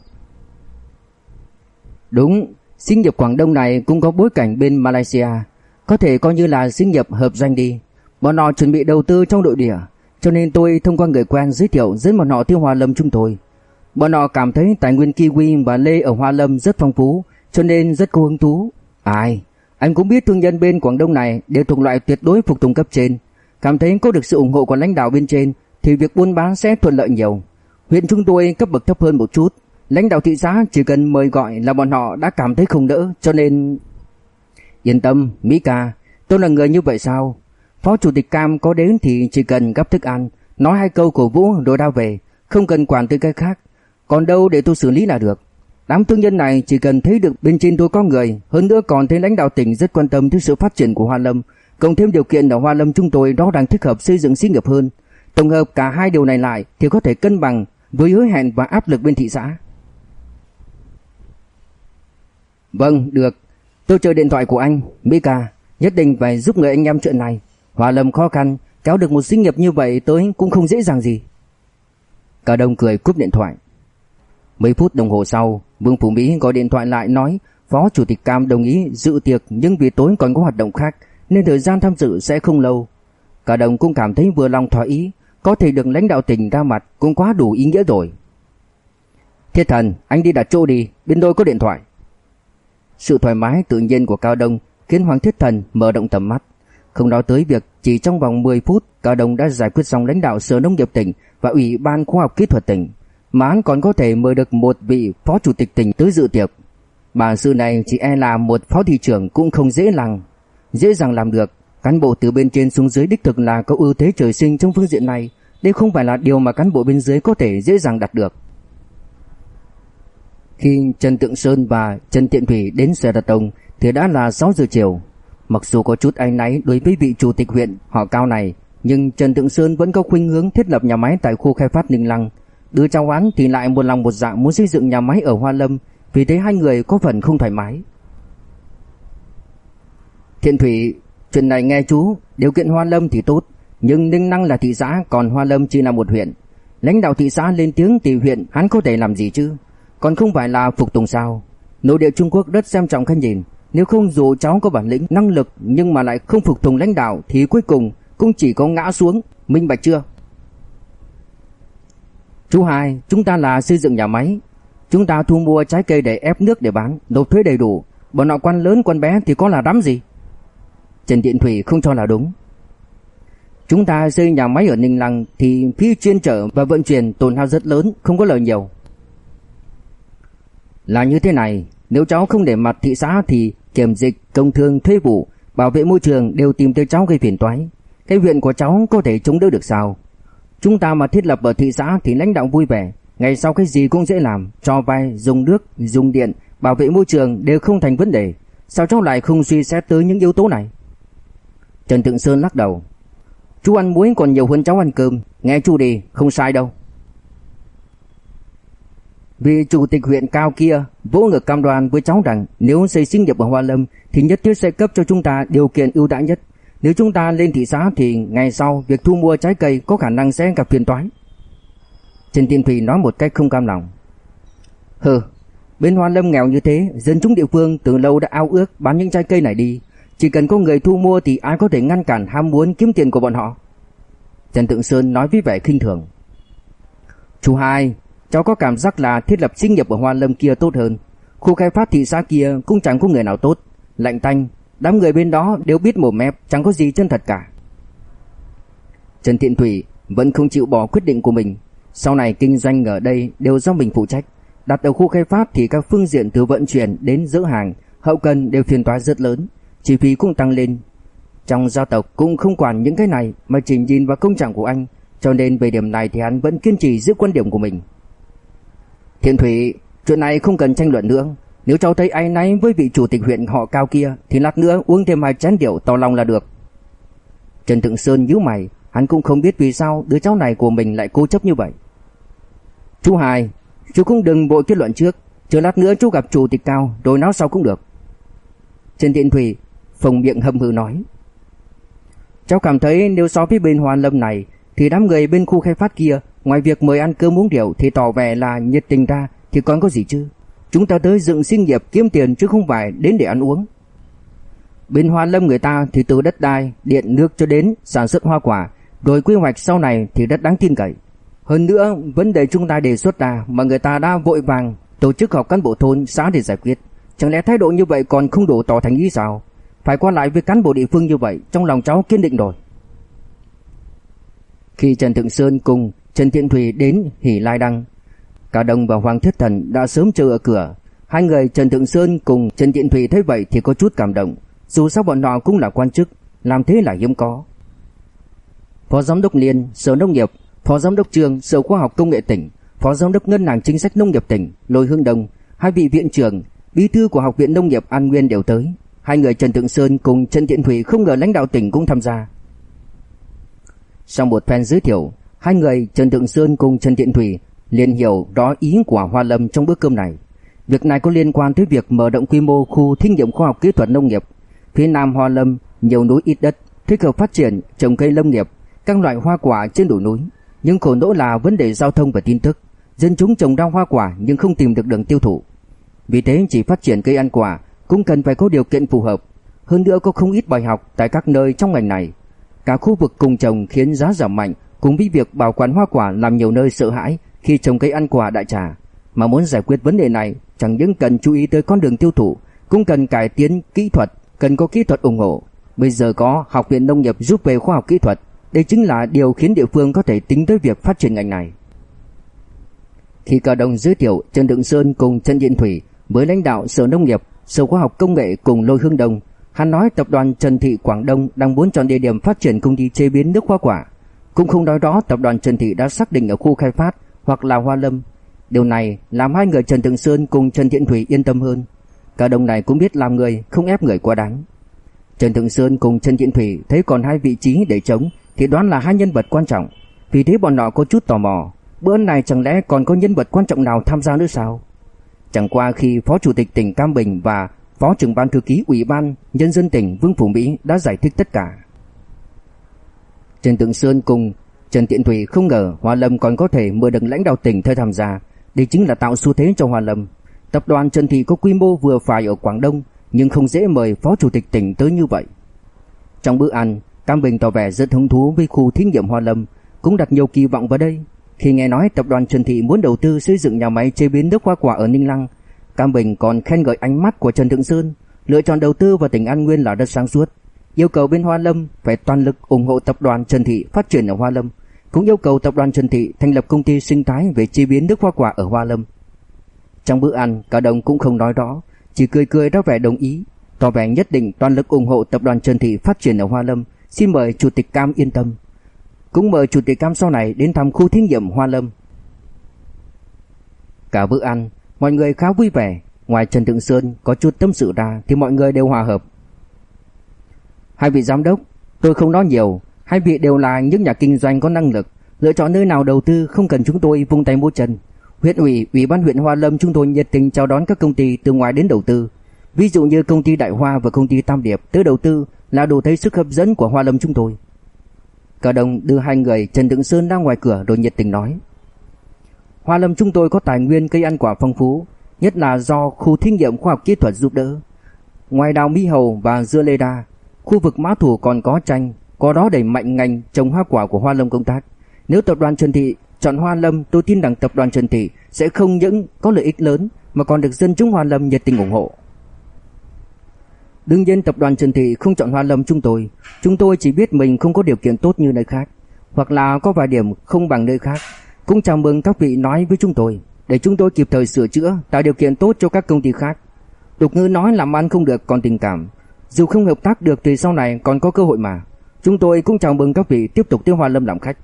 A: Đúng, xí nghiệp Quảng Đông này cũng có bối cảnh bên Malaysia, có thể coi như là sinh nhập hợp danh đi. Bọn họ chuẩn bị đầu tư trong nội địa, cho nên tôi thông qua người quen giới thiệu dẫn bọn họ tiêu Hoa Lâm chúng tôi. Bọn họ cảm thấy tài nguyên kiwi và lê ở Hoa Lâm rất phong phú, cho nên rất có hứng thú. Ai, anh cũng biết thương nhân bên Quảng Đông này đều thuộc loại tuyệt đối phục tùng cấp trên, cảm thấy có được sự ủng hộ của lãnh đạo bên trên thì việc buôn bán sẽ thuận lợi nhiều. Huyện chúng tôi cấp bậc thấp hơn một chút, lãnh đạo thị xã chỉ cần mời gọi là bọn họ đã cảm thấy không đỡ, cho nên yên tâm, Mỹ ca, tôi là người như vậy sao? Phó chủ tịch Cam có đến thì chỉ cần gấp thức ăn, nói hai câu cổ vũ rồi đao về, không cần quản tới cái khác. Còn đâu để tôi xử lý là được. Đám thương nhân này chỉ cần thấy được bên trên tôi có người, hơn nữa còn thấy lãnh đạo tỉnh rất quan tâm tới sự phát triển của Hoa Lâm, cộng thêm điều kiện ở Hoa Lâm chúng tôi đó đang thích hợp xây dựng xí nghiệp hơn. Tổng hợp cả hai điều này lại thì có thể cân bằng với hứa hẹn và áp lực bên thị xã. Vâng, được. Tôi chờ điện thoại của anh, Mika, nhất định phải giúp người anh em chuyện này. hòa Lâm khó khăn, kéo được một sinh nghiệp như vậy tới cũng không dễ dàng gì. Cả đồng cười cúp điện thoại. Mấy phút đồng hồ sau, Vương Phủ Mỹ gọi điện thoại lại nói Phó Chủ tịch Cam đồng ý dự tiệc nhưng vì tối còn có hoạt động khác nên thời gian tham dự sẽ không lâu. Cả đồng cũng cảm thấy vừa lòng thỏa ý, có thể được lãnh đạo tỉnh ra mặt cũng quá đủ ý nghĩa rồi. Thiết thần, anh đi đặt chỗ đi, bên tôi có điện thoại. Sự thoải mái tự nhiên của Cao Đông khiến Hoàng Thiết Thần mở động tầm mắt. Không nói tới việc chỉ trong vòng 10 phút Cao Đông đã giải quyết xong lãnh đạo Sở Nông nghiệp tỉnh và Ủy ban Khoa học Kỹ thuật tỉnh mà hắn còn có thể mời được một vị phó chủ tịch tỉnh tới dự tiệc. Bà sư này chỉ e là một phó thị trưởng cũng không dễ làm, dễ dàng làm được. Cán bộ từ bên trên xuống dưới đích thực là có ưu thế trời sinh trong phương diện này, đây không phải là điều mà cán bộ bên dưới có thể dễ dàng đạt được. Khi Trần Tượng Sơn và Trần Tiện Thủy đến Sở thì đã là 6 giờ chiều. Mặc dù có chút áy náy đối với vị chủ tịch huyện họ cao này, nhưng Trần Tượng Sơn vẫn có khuynh hướng thiết lập nhà máy tại khu khai phát Ninh Lăng, Đưa cháu án thì lại một lòng một dạ muốn xây dựng nhà máy ở Hoa Lâm Vì thế hai người có phần không thoải mái. Thiện Thủy Chuyện này nghe chú Điều kiện Hoa Lâm thì tốt Nhưng Ninh Lăng là thị xã Còn Hoa Lâm chỉ là một huyện. Lãnh đạo thị xã lên tiếng thì huyện Hắn có thể làm gì chứ? Còn không phải là phục tùng sao Nội địa Trung Quốc rất xem trọng khanh nhìn Nếu không dù cháu có bản lĩnh năng lực Nhưng mà lại không phục tùng lãnh đạo Thì cuối cùng cũng chỉ có ngã xuống Minh bạch chưa Chú hai, chúng ta là xây dựng nhà máy. Chúng ta thu mua trái cây để ép nước để bán, nộp thuế đầy đủ. Bọn họ quan lớn quan bé thì có là đám gì? Trần Điện Thủy không cho là đúng. Chúng ta xây nhà máy ở Ninh Lăng thì phí chuyên trở và vận chuyển tổn hao rất lớn, không có lợi nhiều. Là như thế này, nếu cháu không để mặt thị xã thì kiểm dịch, công thương, thuế vụ, bảo vệ môi trường đều tìm tới cháu gây phiền toái. Cái huyện của cháu có thể chống đỡ được sao? Chúng ta mà thiết lập ở thị xã thì lãnh đạo vui vẻ, ngày sau cái gì cũng dễ làm, cho vay, dùng nước, dùng điện, bảo vệ môi trường đều không thành vấn đề. Sao cháu lại không suy xét tới những yếu tố này? Trần Thượng Sơn lắc đầu. Chú ăn muối còn nhiều hơn cháu ăn cơm, nghe chú đi, không sai đâu. Vì chủ tịch huyện cao kia vỗ ngực cam đoan với cháu rằng nếu xây sinh nghiệp ở Hoa Lâm thì nhất thiết sẽ cấp cho chúng ta điều kiện ưu đãi nhất. Nếu chúng ta lên thị xã thì ngày sau việc thu mua trái cây có khả năng sẽ gặp phiền toái. Trần Tiên Thủy nói một cách không cam lòng. Hừ, bên Hoa Lâm nghèo như thế, dân chúng địa phương từ lâu đã ao ước bán những trái cây này đi. Chỉ cần có người thu mua thì ai có thể ngăn cản ham muốn kiếm tiền của bọn họ. Trần Tượng Sơn nói với vẻ khinh thường. Chú hai, cháu có cảm giác là thiết lập sinh nghiệp ở Hoa Lâm kia tốt hơn. Khu khai phát thị xã kia cũng chẳng có người nào tốt. Lạnh tanh, đám người bên đó đều biết mồm mép, chẳng có gì chân thật cả. Trần Thiện Thủy vẫn không chịu bỏ quyết định của mình. Sau này kinh doanh ở đây đều do mình phụ trách. Đặt ở khu khai phát thì các phương diện từ vận chuyển đến giữ hàng, hậu cần đều phiền toái rất lớn, chi phí cũng tăng lên. Trong gia tộc cũng không quản những cái này mà chỉ nhìn vào công trạng của anh, cho nên về điểm này thì hắn vẫn kiên trì giữ quan điểm của mình. Thiện Thủy, chuyện này không cần tranh luận nữa. Nếu cháu thấy ai nấy với vị chủ tịch huyện họ cao kia thì lát nữa uống thêm hai chén rượu to lòng là được. Trần Thượng Sơn nhíu mày, hắn cũng không biết vì sao đứa cháu này của mình lại cố chấp như vậy. Chú Hai, chú cũng đừng vội kết luận trước, chờ lát nữa chú gặp chủ tịch cao rồi nói sau cũng được. Trần Thiện Thủy phồng miệng hâm hừ nói. Cháu cảm thấy nếu so với bên Hoàn Lâm này thì đám người bên khu khai phát kia ngoài việc mời ăn cơm uống rượu thì tỏ vẻ là nhiệt tình ra thì còn có gì chứ? Chúng ta tới dựng sinh nghiệp kiếm tiền chứ không phải đến để ăn uống. Bên Hoa Lâm người ta thì từ đất đai, điện nước cho đến sản xuất hoa quả, rồi quy hoạch sau này thì rất đáng tin cậy. Hơn nữa, vấn đề chúng ta đề xuất ra mà người ta đã vội vàng tổ chức họp cán bộ thôn xã để giải quyết. Chẳng lẽ thái độ như vậy còn không đủ tỏ thành ý sao? Phải qua lại với cán bộ địa phương như vậy, trong lòng cháu kiên định rồi. Khi Trần Thượng Sơn cùng Trần Thiện Thủy đến Hỷ Lai Đăng, cả Đồng và Hoàng Thiết Thần đã sớm chờ ở cửa. Hai người Trần Thượng Sơn cùng Trần Thiện Thủy thấy vậy thì có chút cảm động. Dù sao bọn họ cũng là quan chức, làm thế là hiếm có. Phó Giám đốc Liên, Sở Nông nghiệp, Phó Giám đốc Trường, Sở Khoa học Công nghệ tỉnh, Phó Giám đốc Ngân hàng Chính sách Nông nghiệp tỉnh, Lôi Hương Đông, hai vị viện trưởng, bí thư của Học viện Nông nghiệp An Nguyên đều tới. Hai người Trần Thượng Sơn cùng Trần Thiện Thủy không ngờ lãnh đạo tỉnh cũng tham gia. Sau một phen giới thiệu, hai người Trần Thượng Sơn cùng Trần Thiện Thủy liền hiểu rõ ý của Hoa Lâm trong bữa cơm này. Việc này có liên quan tới việc mở rộng quy mô khu thí nghiệm khoa học kỹ thuật nông nghiệp. Phía Nam Hoa Lâm nhiều núi ít đất, thích hợp phát triển trồng cây lâm nghiệp, các loại hoa quả trên đồi núi. Nhưng khổ nỗi là vấn đề giao thông và tin tức. Dân chúng trồng ra hoa quả nhưng không tìm được đường tiêu thụ. Vì thế chỉ phát triển cây ăn quả cũng cần phải có điều kiện phù hợp. Hơn nữa có không ít bài học tại các nơi trong ngành này. Cả khu vực cùng trồng khiến giá giảm mạnh, cùng với việc bảo quản hoa quả làm nhiều nơi sợ hãi khi trồng cây ăn quả đại trà. Mà muốn giải quyết vấn đề này, chẳng những cần chú ý tới con đường tiêu thụ, cũng cần cải tiến kỹ thuật, cần có kỹ thuật ủng hộ. Bây giờ có học viện nông nghiệp giúp về khoa học kỹ thuật, đây chính là điều khiến địa phương có thể tính tới việc phát triển ngành này. Khi cao đồng giới thiệu Trần Đựng Sơn cùng Trần Diện Thủy với lãnh đạo Sở Nông nghiệp, Sở Khoa học Công nghệ cùng Lôi Hương Đông, hắn nói tập đoàn Trần Thị Quảng Đông đang muốn chọn địa điểm phát triển công ty chế biến nước hoa quả. Cũng không nói đó tập đoàn Trần Thị đã xác định ở khu khai phát hoặc là Hoa Lâm. Điều này làm hai người Trần Thượng Sơn cùng Trần Thiện Thủy yên tâm hơn. Cả đồng này cũng biết làm người, không ép người quá đáng. Trần Thượng Sơn cùng Trần Thiện Thủy thấy còn hai vị trí để chống thì đoán là hai nhân vật quan trọng. Vì thế bọn họ có chút tò mò, bữa này chẳng lẽ còn có nhân vật quan trọng nào tham gia nữa sao? Chẳng qua khi Phó Chủ tịch tỉnh Cam Bình và Phó trưởng ban thư ký Ủy ban Nhân dân tỉnh Vương Phủ Mỹ đã giải thích tất cả. Trần Tượng Sơn cùng Trần Tiện Thủy không ngờ Hoa Lâm còn có thể mời được lãnh đạo tỉnh tới tham gia, đây chính là tạo xu thế cho Hoa Lâm. Tập đoàn Trần Thị có quy mô vừa phải ở Quảng Đông, nhưng không dễ mời Phó Chủ tịch tỉnh tới như vậy. Trong bữa ăn, Cam Bình tỏ vẻ rất hứng thú với khu thí nghiệm Hoa Lâm, cũng đặt nhiều kỳ vọng vào đây. Khi nghe nói tập đoàn Trần Thị muốn đầu tư xây dựng nhà máy chế biến nước hoa quả ở Ninh Lăng, Cam Bình còn khen ngợi ánh mắt của Trần Thượng Sơn, lựa chọn đầu tư vào tỉnh An Nguyên là rất sáng suốt, yêu cầu bên Hoa Lâm phải toàn lực ủng hộ tập đoàn Trần Thị phát triển ở Hoa Lâm, cũng yêu cầu tập đoàn Trần Thị thành lập công ty sinh thái về chế biến nước hoa quả ở Hoa Lâm. Trong bữa ăn, cả đồng cũng không nói rõ, chỉ cười cười ra vẻ đồng ý, tỏ vẻ nhất định toàn lực ủng hộ tập đoàn Trần Thị phát triển ở Hoa Lâm, xin mời chủ tịch Cam yên tâm. Cũng mời chủ tịch Cam sau này đến thăm khu thí nghiệm Hoa Lâm. Cả bữa ăn, mọi người khá vui vẻ, ngoài Trần Thượng Sơn có chút tâm sự ra thì mọi người đều hòa hợp. Hai vị giám đốc, tôi không nói nhiều, hai vị đều là những nhà kinh doanh có năng lực, lựa chọn nơi nào đầu tư không cần chúng tôi vung tay múa chân. Huyện ủy, ủy ban huyện Hoa Lâm chúng tôi nhiệt tình chào đón các công ty từ ngoài đến đầu tư. Ví dụ như công ty Đại Hoa và công ty Tam Điệp tới đầu tư là đủ thấy sức hấp dẫn của Hoa Lâm chúng tôi. Cả đồng đưa hai người Trần Thượng Sơn ra ngoài cửa rồi nhiệt tình nói. Hoa Lâm chúng tôi có tài nguyên cây ăn quả phong phú, nhất là do khu thí nghiệm khoa học kỹ thuật giúp đỡ. Ngoài đào mỹ hầu và dưa lê đa, khu vực mã thủ còn có tranh, có đó đẩy mạnh ngành trồng hoa quả của Hoa Lâm công tác. Nếu tập đoàn Trần Thị chọn Hoa Lâm, tôi tin rằng tập đoàn Trần Thị sẽ không những có lợi ích lớn mà còn được dân chúng Hoa Lâm nhiệt tình ủng hộ. Đương nhiên tập đoàn Trần Thị không chọn Hoa Lâm chúng tôi, chúng tôi chỉ biết mình không có điều kiện tốt như nơi khác, hoặc là có vài điểm không bằng nơi khác. Cũng chào mừng các vị nói với chúng tôi, để chúng tôi kịp thời sửa chữa, tạo điều kiện tốt cho các công ty khác. Tục ngữ nói làm ăn không được còn tình cảm, dù không hợp tác được thì sau này còn có cơ hội mà. Chúng tôi cũng chào mừng các vị tiếp tục tiêu Hoa Lâm làm khách.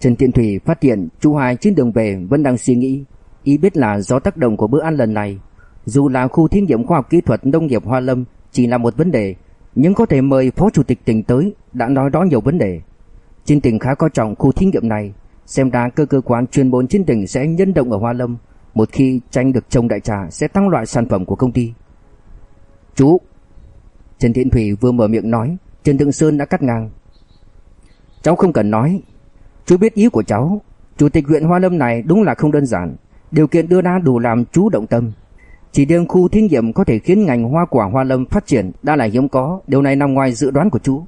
A: Trần Tiện Thủy phát hiện chú Hai trên đường về vẫn đang suy nghĩ, ý biết là do tác động của bữa ăn lần này. Dù là khu thí nghiệm khoa học kỹ thuật nông nghiệp Hoa Lâm chỉ là một vấn đề, nhưng có thể mời Phó Chủ tịch tỉnh tới đã nói đó nhiều vấn đề. Trên tỉnh khá coi trọng khu thí nghiệm này, xem ra cơ cơ quan chuyên môn trên tỉnh sẽ nhân động ở Hoa Lâm. Một khi tranh được trồng đại trà sẽ tăng loại sản phẩm của công ty. Chú! Trần Thiện Thủy vừa mở miệng nói, Trần Thượng Sơn đã cắt ngang. Cháu không cần nói, Chú biết ý của cháu, chủ tịch huyện Hoa Lâm này đúng là không đơn giản, điều kiện đưa ra đủ làm chú động tâm. Chỉ riêng khu thí nghiệm có thể khiến ngành hoa quả Hoa Lâm phát triển đã là hiếm có, điều này nằm ngoài dự đoán của chú.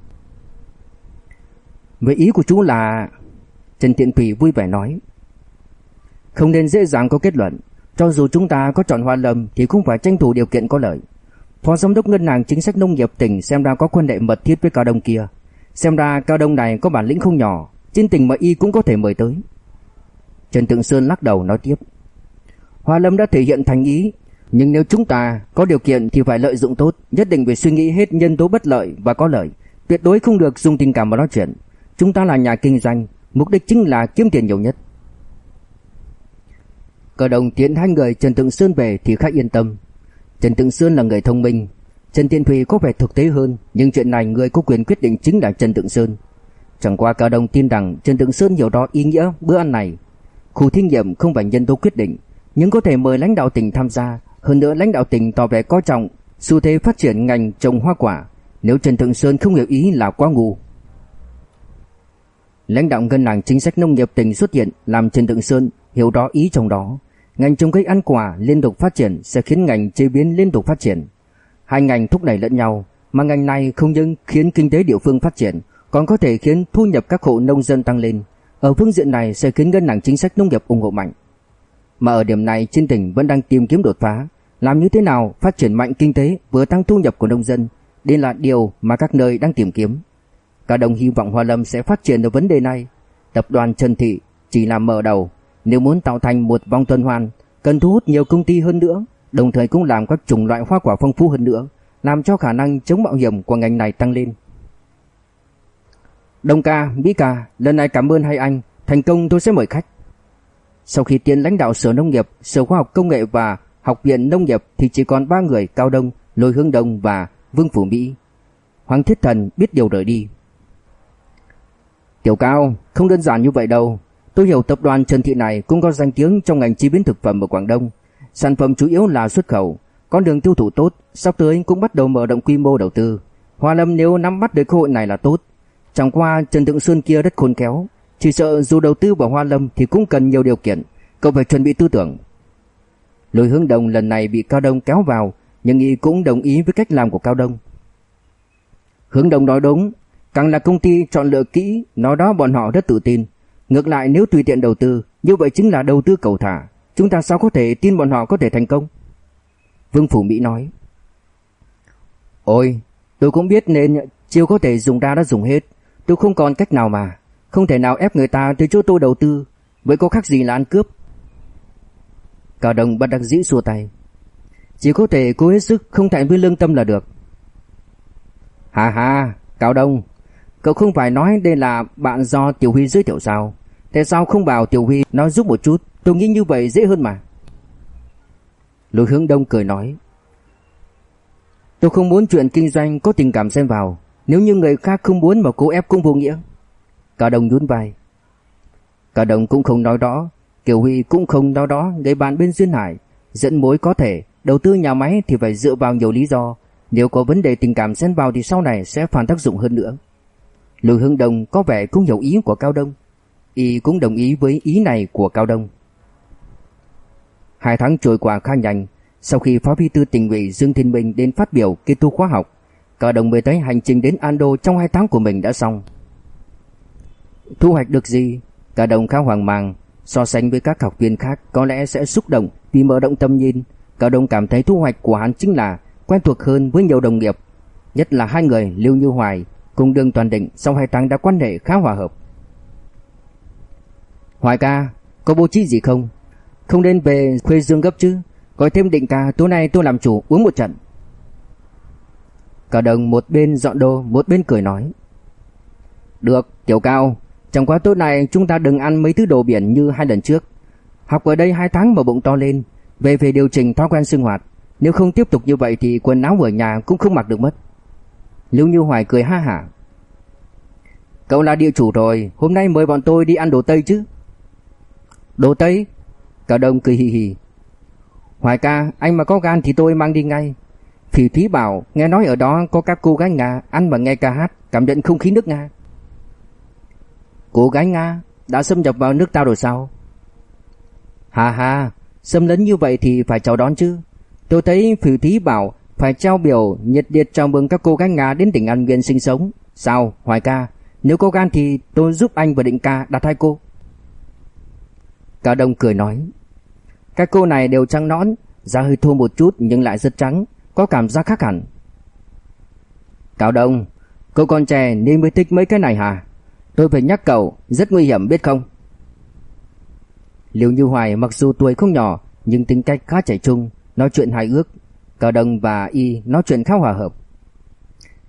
A: Với ý của chú là... Trần thiện Thủy vui vẻ nói. Không nên dễ dàng có kết luận, cho dù chúng ta có chọn Hoa Lâm thì cũng phải tranh thủ điều kiện có lợi. Phó giám đốc ngân hàng chính sách nông nghiệp tỉnh xem ra có quan hệ mật thiết với Cao Đông kia. Xem ra Cao Đông này có bản lĩnh không nhỏ, trên tỉnh mà y cũng có thể mời tới. Trần Tượng Sơn lắc đầu nói tiếp. Hoa Lâm đã thể hiện thành ý, nhưng nếu chúng ta có điều kiện thì phải lợi dụng tốt, nhất định phải suy nghĩ hết nhân tố bất lợi và có lợi, tuyệt đối không được dùng tình cảm mà nói chuyện. Chúng ta là nhà kinh doanh, mục đích chính là kiếm tiền nhiều nhất. Cờ đồng tiến hai người Trần Tượng Sơn về thì khá yên tâm. Trần Tượng Sơn là người thông minh, Trần Tiên Thùy có vẻ thực tế hơn, nhưng chuyện này người có quyền quyết định chính là Trần Tượng Sơn. Chẳng qua cao đồng tin rằng Trần Tượng Sơn hiểu rõ ý nghĩa bữa ăn này. Khu thí nghiệm không phải nhân tố quyết định, nhưng có thể mời lãnh đạo tỉnh tham gia. Hơn nữa lãnh đạo tỉnh tỏ vẻ coi trọng xu thế phát triển ngành trồng hoa quả. Nếu Trần Thượng Sơn không hiểu ý là quá ngu. Lãnh đạo ngân hàng chính sách nông nghiệp tỉnh xuất hiện làm Trần Thượng Sơn hiểu rõ ý trong đó. Ngành trồng cây ăn quả liên tục phát triển sẽ khiến ngành chế biến liên tục phát triển. Hai ngành thúc đẩy lẫn nhau, mà ngành này không những khiến kinh tế địa phương phát triển, còn có thể khiến thu nhập các hộ nông dân tăng lên. Ở phương diện này sẽ khiến ngân hàng chính sách nông nghiệp ủng hộ mạnh. Mà ở điểm này trên tỉnh vẫn đang tìm kiếm đột phá, làm như thế nào phát triển mạnh kinh tế vừa tăng thu nhập của nông dân, đây là điều mà các nơi đang tìm kiếm. Cả đồng hy vọng Hoa Lâm sẽ phát triển được vấn đề này. Tập đoàn Trần Thị chỉ là mở đầu, nếu muốn tạo thành một vòng tuần hoàn, cần thu hút nhiều công ty hơn nữa, đồng thời cũng làm các chủng loại hoa quả phong phú hơn nữa, làm cho khả năng chống mạo hiểm của ngành này tăng lên. Đông ca, Mỹ ca, lần này cảm ơn hai anh, thành công tôi sẽ mời khách. Sau khi tiến lãnh đạo Sở Nông nghiệp, Sở Khoa học Công nghệ và Học viện Nông nghiệp thì chỉ còn ba người Cao Đông, Lôi Hương Đông và Vương Phủ Mỹ. Hoàng Thiết Thần biết điều rời đi. Tiểu Cao, không đơn giản như vậy đâu. Tôi hiểu tập đoàn Trần Thị này cũng có danh tiếng trong ngành chế biến thực phẩm ở Quảng Đông. Sản phẩm chủ yếu là xuất khẩu, con đường tiêu thụ tốt, sắp tới cũng bắt đầu mở rộng quy mô đầu tư. Hoa Lâm nếu nắm bắt được cơ hội này là tốt, Chẳng qua Trần Thượng Xuân kia rất khôn khéo, chỉ sợ dù đầu tư vào Hoa Lâm thì cũng cần nhiều điều kiện, cậu phải chuẩn bị tư tưởng. Lôi hướng đồng lần này bị Cao Đông kéo vào, nhưng y cũng đồng ý với cách làm của Cao Đông. Hướng đồng nói đúng, càng là công ty chọn lựa kỹ, nói đó bọn họ rất tự tin. Ngược lại nếu tùy tiện đầu tư, như vậy chính là đầu tư cầu thả. Chúng ta sao có thể tin bọn họ có thể thành công? Vương Phủ Mỹ nói. Ôi, tôi cũng biết nên chiêu có thể dùng ra đã dùng hết. Tôi không còn cách nào mà Không thể nào ép người ta tới chỗ tôi đầu tư Vậy có khác gì là ăn cướp Cao Đông bất đắc dĩ xua tay. Chỉ có thể cố hết sức không thẹn với lương tâm là được. Hà hà, Cao Đông, cậu không phải nói đây là bạn do Tiểu Huy giới thiệu sao? Tại sao không bảo Tiểu Huy nói giúp một chút? Tôi nghĩ như vậy dễ hơn mà. Lôi hướng đông cười nói. Tôi không muốn chuyện kinh doanh có tình cảm xen vào. Nếu như người khác không muốn mà cố ép cũng vô nghĩa. cả đồng nhún vai. cả đồng cũng không nói đó. Kiều Huy cũng không nói đó. Người bạn bên Duyên Hải. Dẫn mối có thể. Đầu tư nhà máy thì phải dựa vào nhiều lý do. Nếu có vấn đề tình cảm xen vào thì sau này sẽ phản tác dụng hơn nữa. Lôi Hưng Đông có vẻ cũng hiểu ý của Cao Đông. Y cũng đồng ý với ý này của Cao Đông. Hai tháng trôi qua khá nhanh, sau khi Phó Bí thư tỉnh ủy Dương Thiên Minh đến phát biểu kết thúc khóa học, Cao Đông mới thấy hành trình đến Ando trong hai tháng của mình đã xong. Thu hoạch được gì? Cao Đông khá hoang mang, so sánh với các học viên khác có lẽ sẽ xúc động vì mở rộng tầm nhìn. Cao Đông cảm thấy thu hoạch của hắn chính là quen thuộc hơn với nhiều đồng nghiệp, nhất là hai người Lưu Như Hoài cùng Đường Toàn Định sau hai tháng đã quan hệ khá hòa hợp. Hoài ca, có bố trí gì không? Không nên về khuê dương gấp chứ. Gọi thêm định ca tối nay tôi làm chủ uống một trận. Cả đồng một bên dọn đồ Một bên cười nói. Được tiểu cao Chẳng quá tối nay chúng ta đừng ăn mấy thứ đồ biển như hai lần trước. Học ở đây hai tháng mà bụng to lên Về về điều chỉnh thói quen sinh hoạt. Nếu không tiếp tục như vậy thì quần áo ở nhà cũng không mặc được mất. Lưu Như Hoài cười ha hả. Cậu là địa chủ rồi Hôm nay mời bọn tôi đi ăn đồ Tây chứ? Đồ Tây Cả Đông cười hì hì. Hoài ca, anh mà có gan thì tôi mang đi ngay. Phỉ Thúy bảo, nghe nói ở đó có các cô gái Nga ăn và nghe ca hát, cảm nhận không khí nước Nga. Cô gái Nga đã xâm nhập vào nước tao rồi sao? Hà hà, xâm lấn như vậy thì phải chào đón chứ. Tôi thấy Phỉ Thúy bảo phải trao biểu nhiệt liệt chào mừng các cô gái Nga đến tỉnh An Nguyên sinh sống. Sao, Hoài ca, nếu có gan thì tôi giúp anh và Định ca đặt hai cô. Cao Đông cười nói. Các cô này đều trắng nõn, da hơi thô một chút nhưng lại rất trắng, có cảm giác khác hẳn. Cao Đông, cậu còn trẻ nên mới thích mấy cái này hả? Tôi phải nhắc cậu, rất nguy hiểm biết không? Liêu Như Hoài mặc dù tuổi không nhỏ nhưng tính cách khá trẻ trung, nói chuyện hài ước. Cao Đông và Y nói chuyện khá hòa hợp.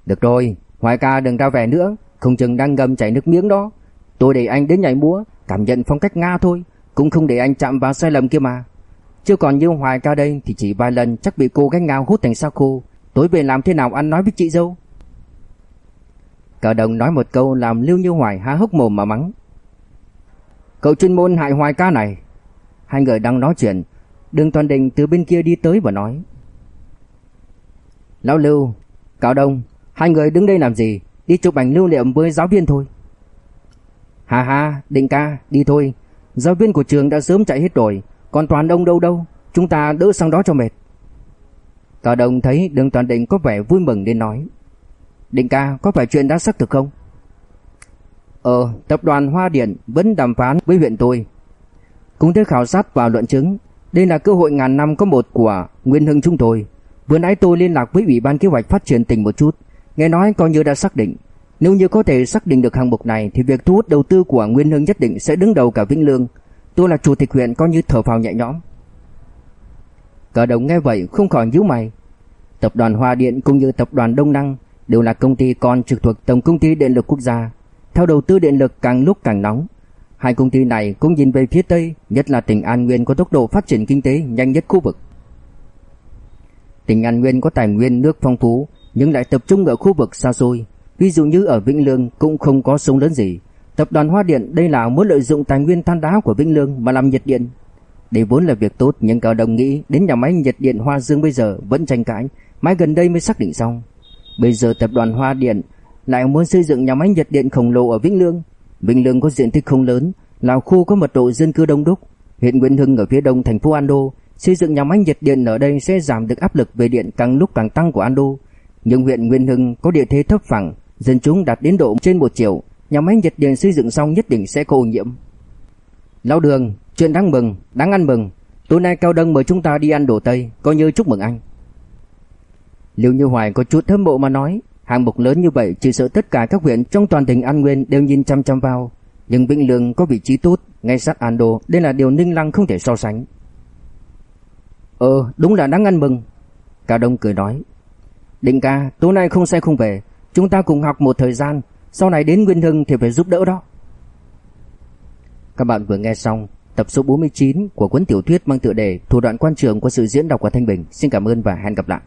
A: Được rồi, Hoài ca đừng ra vẻ nữa, không chừng đang ngầm chảy nước miếng đó. Tôi để anh đến nhảy múa, cảm nhận phong cách Nga thôi, cũng không để anh chạm vào sai lầm kia mà. Chưa còn như Hoài ca đây thì chỉ vài lần chắc bị cô gái ngao hút thành sao khô. Tối về làm thế nào ăn nói với chị dâu? Cả đồng nói một câu làm Lưu Như Hoài há hốc mồm mà mắng. Cậu chuyên môn hại Hoài ca này. Hai người đang nói chuyện, Đường Toàn Đình từ bên kia đi tới và nói. Lão Lưu, Cao Đông, hai người đứng đây làm gì? Đi chụp ảnh lưu niệm với giáo viên thôi. Hà hà, Định ca, đi thôi. Giáo viên của trường đã sớm chạy hết rồi, còn Toàn Đông đâu đâu, chúng ta đỡ sang đó cho mệt. Tòa Đông thấy Đường Toàn Định có vẻ vui mừng nên nói. Định ca, có phải chuyện đã xác thực không? Ờ, tập đoàn Hoa Điện vẫn đàm phán với huyện tôi. cũng thế khảo sát và luận chứng, đây là cơ hội ngàn năm có một của Nguyên Hưng chúng tôi. Vừa nãy tôi liên lạc với Ủy ban Kế hoạch Phát triển tỉnh một chút, nghe nói coi như đã xác định. Nếu như có thể xác định được hạng mục này thì việc thu hút đầu tư của Nguyên Hưng nhất định sẽ đứng đầu cả Vĩnh Lương. Tôi là chủ tịch huyện coi như thở phào nhẹ nhõm. Cả đồng nghe vậy không khỏi nhíu mày. Tập đoàn Hoa Điện cũng như tập đoàn Đông Năng đều là công ty con trực thuộc Tổng công ty Điện lực Quốc gia. Theo đầu tư điện lực càng lúc càng nóng. Hai công ty này cũng nhìn về phía Tây, nhất là tỉnh An Nguyên có tốc độ phát triển kinh tế nhanh nhất khu vực. Tỉnh An Nguyên có tài nguyên nước phong phú nhưng lại tập trung ở khu vực xa xôi, ví dụ như ở Vĩnh Lương cũng không có sông lớn gì. Tập đoàn Hoa Điện đây là muốn lợi dụng tài nguyên than đá của Vĩnh Lương mà làm nhiệt điện. Đây vốn là việc tốt nhưng cao đồng nghĩ đến nhà máy nhiệt điện Hoa Dương bây giờ vẫn tranh cãi, mãi gần đây mới xác định xong. Bây giờ tập đoàn Hoa Điện lại muốn xây dựng nhà máy nhiệt điện khổng lồ ở Vĩnh Lương. Vĩnh Lương có diện tích không lớn, là khu có mật độ dân cư đông đúc. Huyện Nguyễn Hưng ở phía đông thành phố Ando, xây dựng nhà máy nhiệt điện ở đây sẽ giảm được áp lực về điện càng lúc càng tăng của Ando. Nhưng huyện Nguyên Hưng có địa thế thấp phẳng, dân chúng đạt đến độ trên 1 triệu, nhà máy nhiệt điện xây dựng xong nhất định sẽ có ô nhiễm. Lão Đường, chuyện đáng mừng, đáng ăn mừng. Tối nay Cao Đông mời chúng ta đi ăn đồ Tây, coi như chúc mừng anh. Liêu Như Hoài có chút thâm bộ mà nói, hạng mục lớn như vậy chỉ sợ tất cả các huyện trong toàn tỉnh An Nguyên đều nhìn chăm chăm vào. Nhưng Vĩnh Lương có vị trí tốt, ngay sát An Đô, đây là điều Ninh Lăng không thể so sánh. Ờ đúng là đáng ăn mừng Cao Đông cười nói Định ca tối nay không xe không về Chúng ta cùng học một thời gian, Sau này đến Nguyên Hưng thì phải giúp đỡ đó. Các bạn vừa nghe xong Tập số 49 của cuốn tiểu thuyết mang tựa đề Thủ đoạn quan trường của sự diễn đọc của Thanh Bình. Xin cảm ơn và hẹn gặp lại.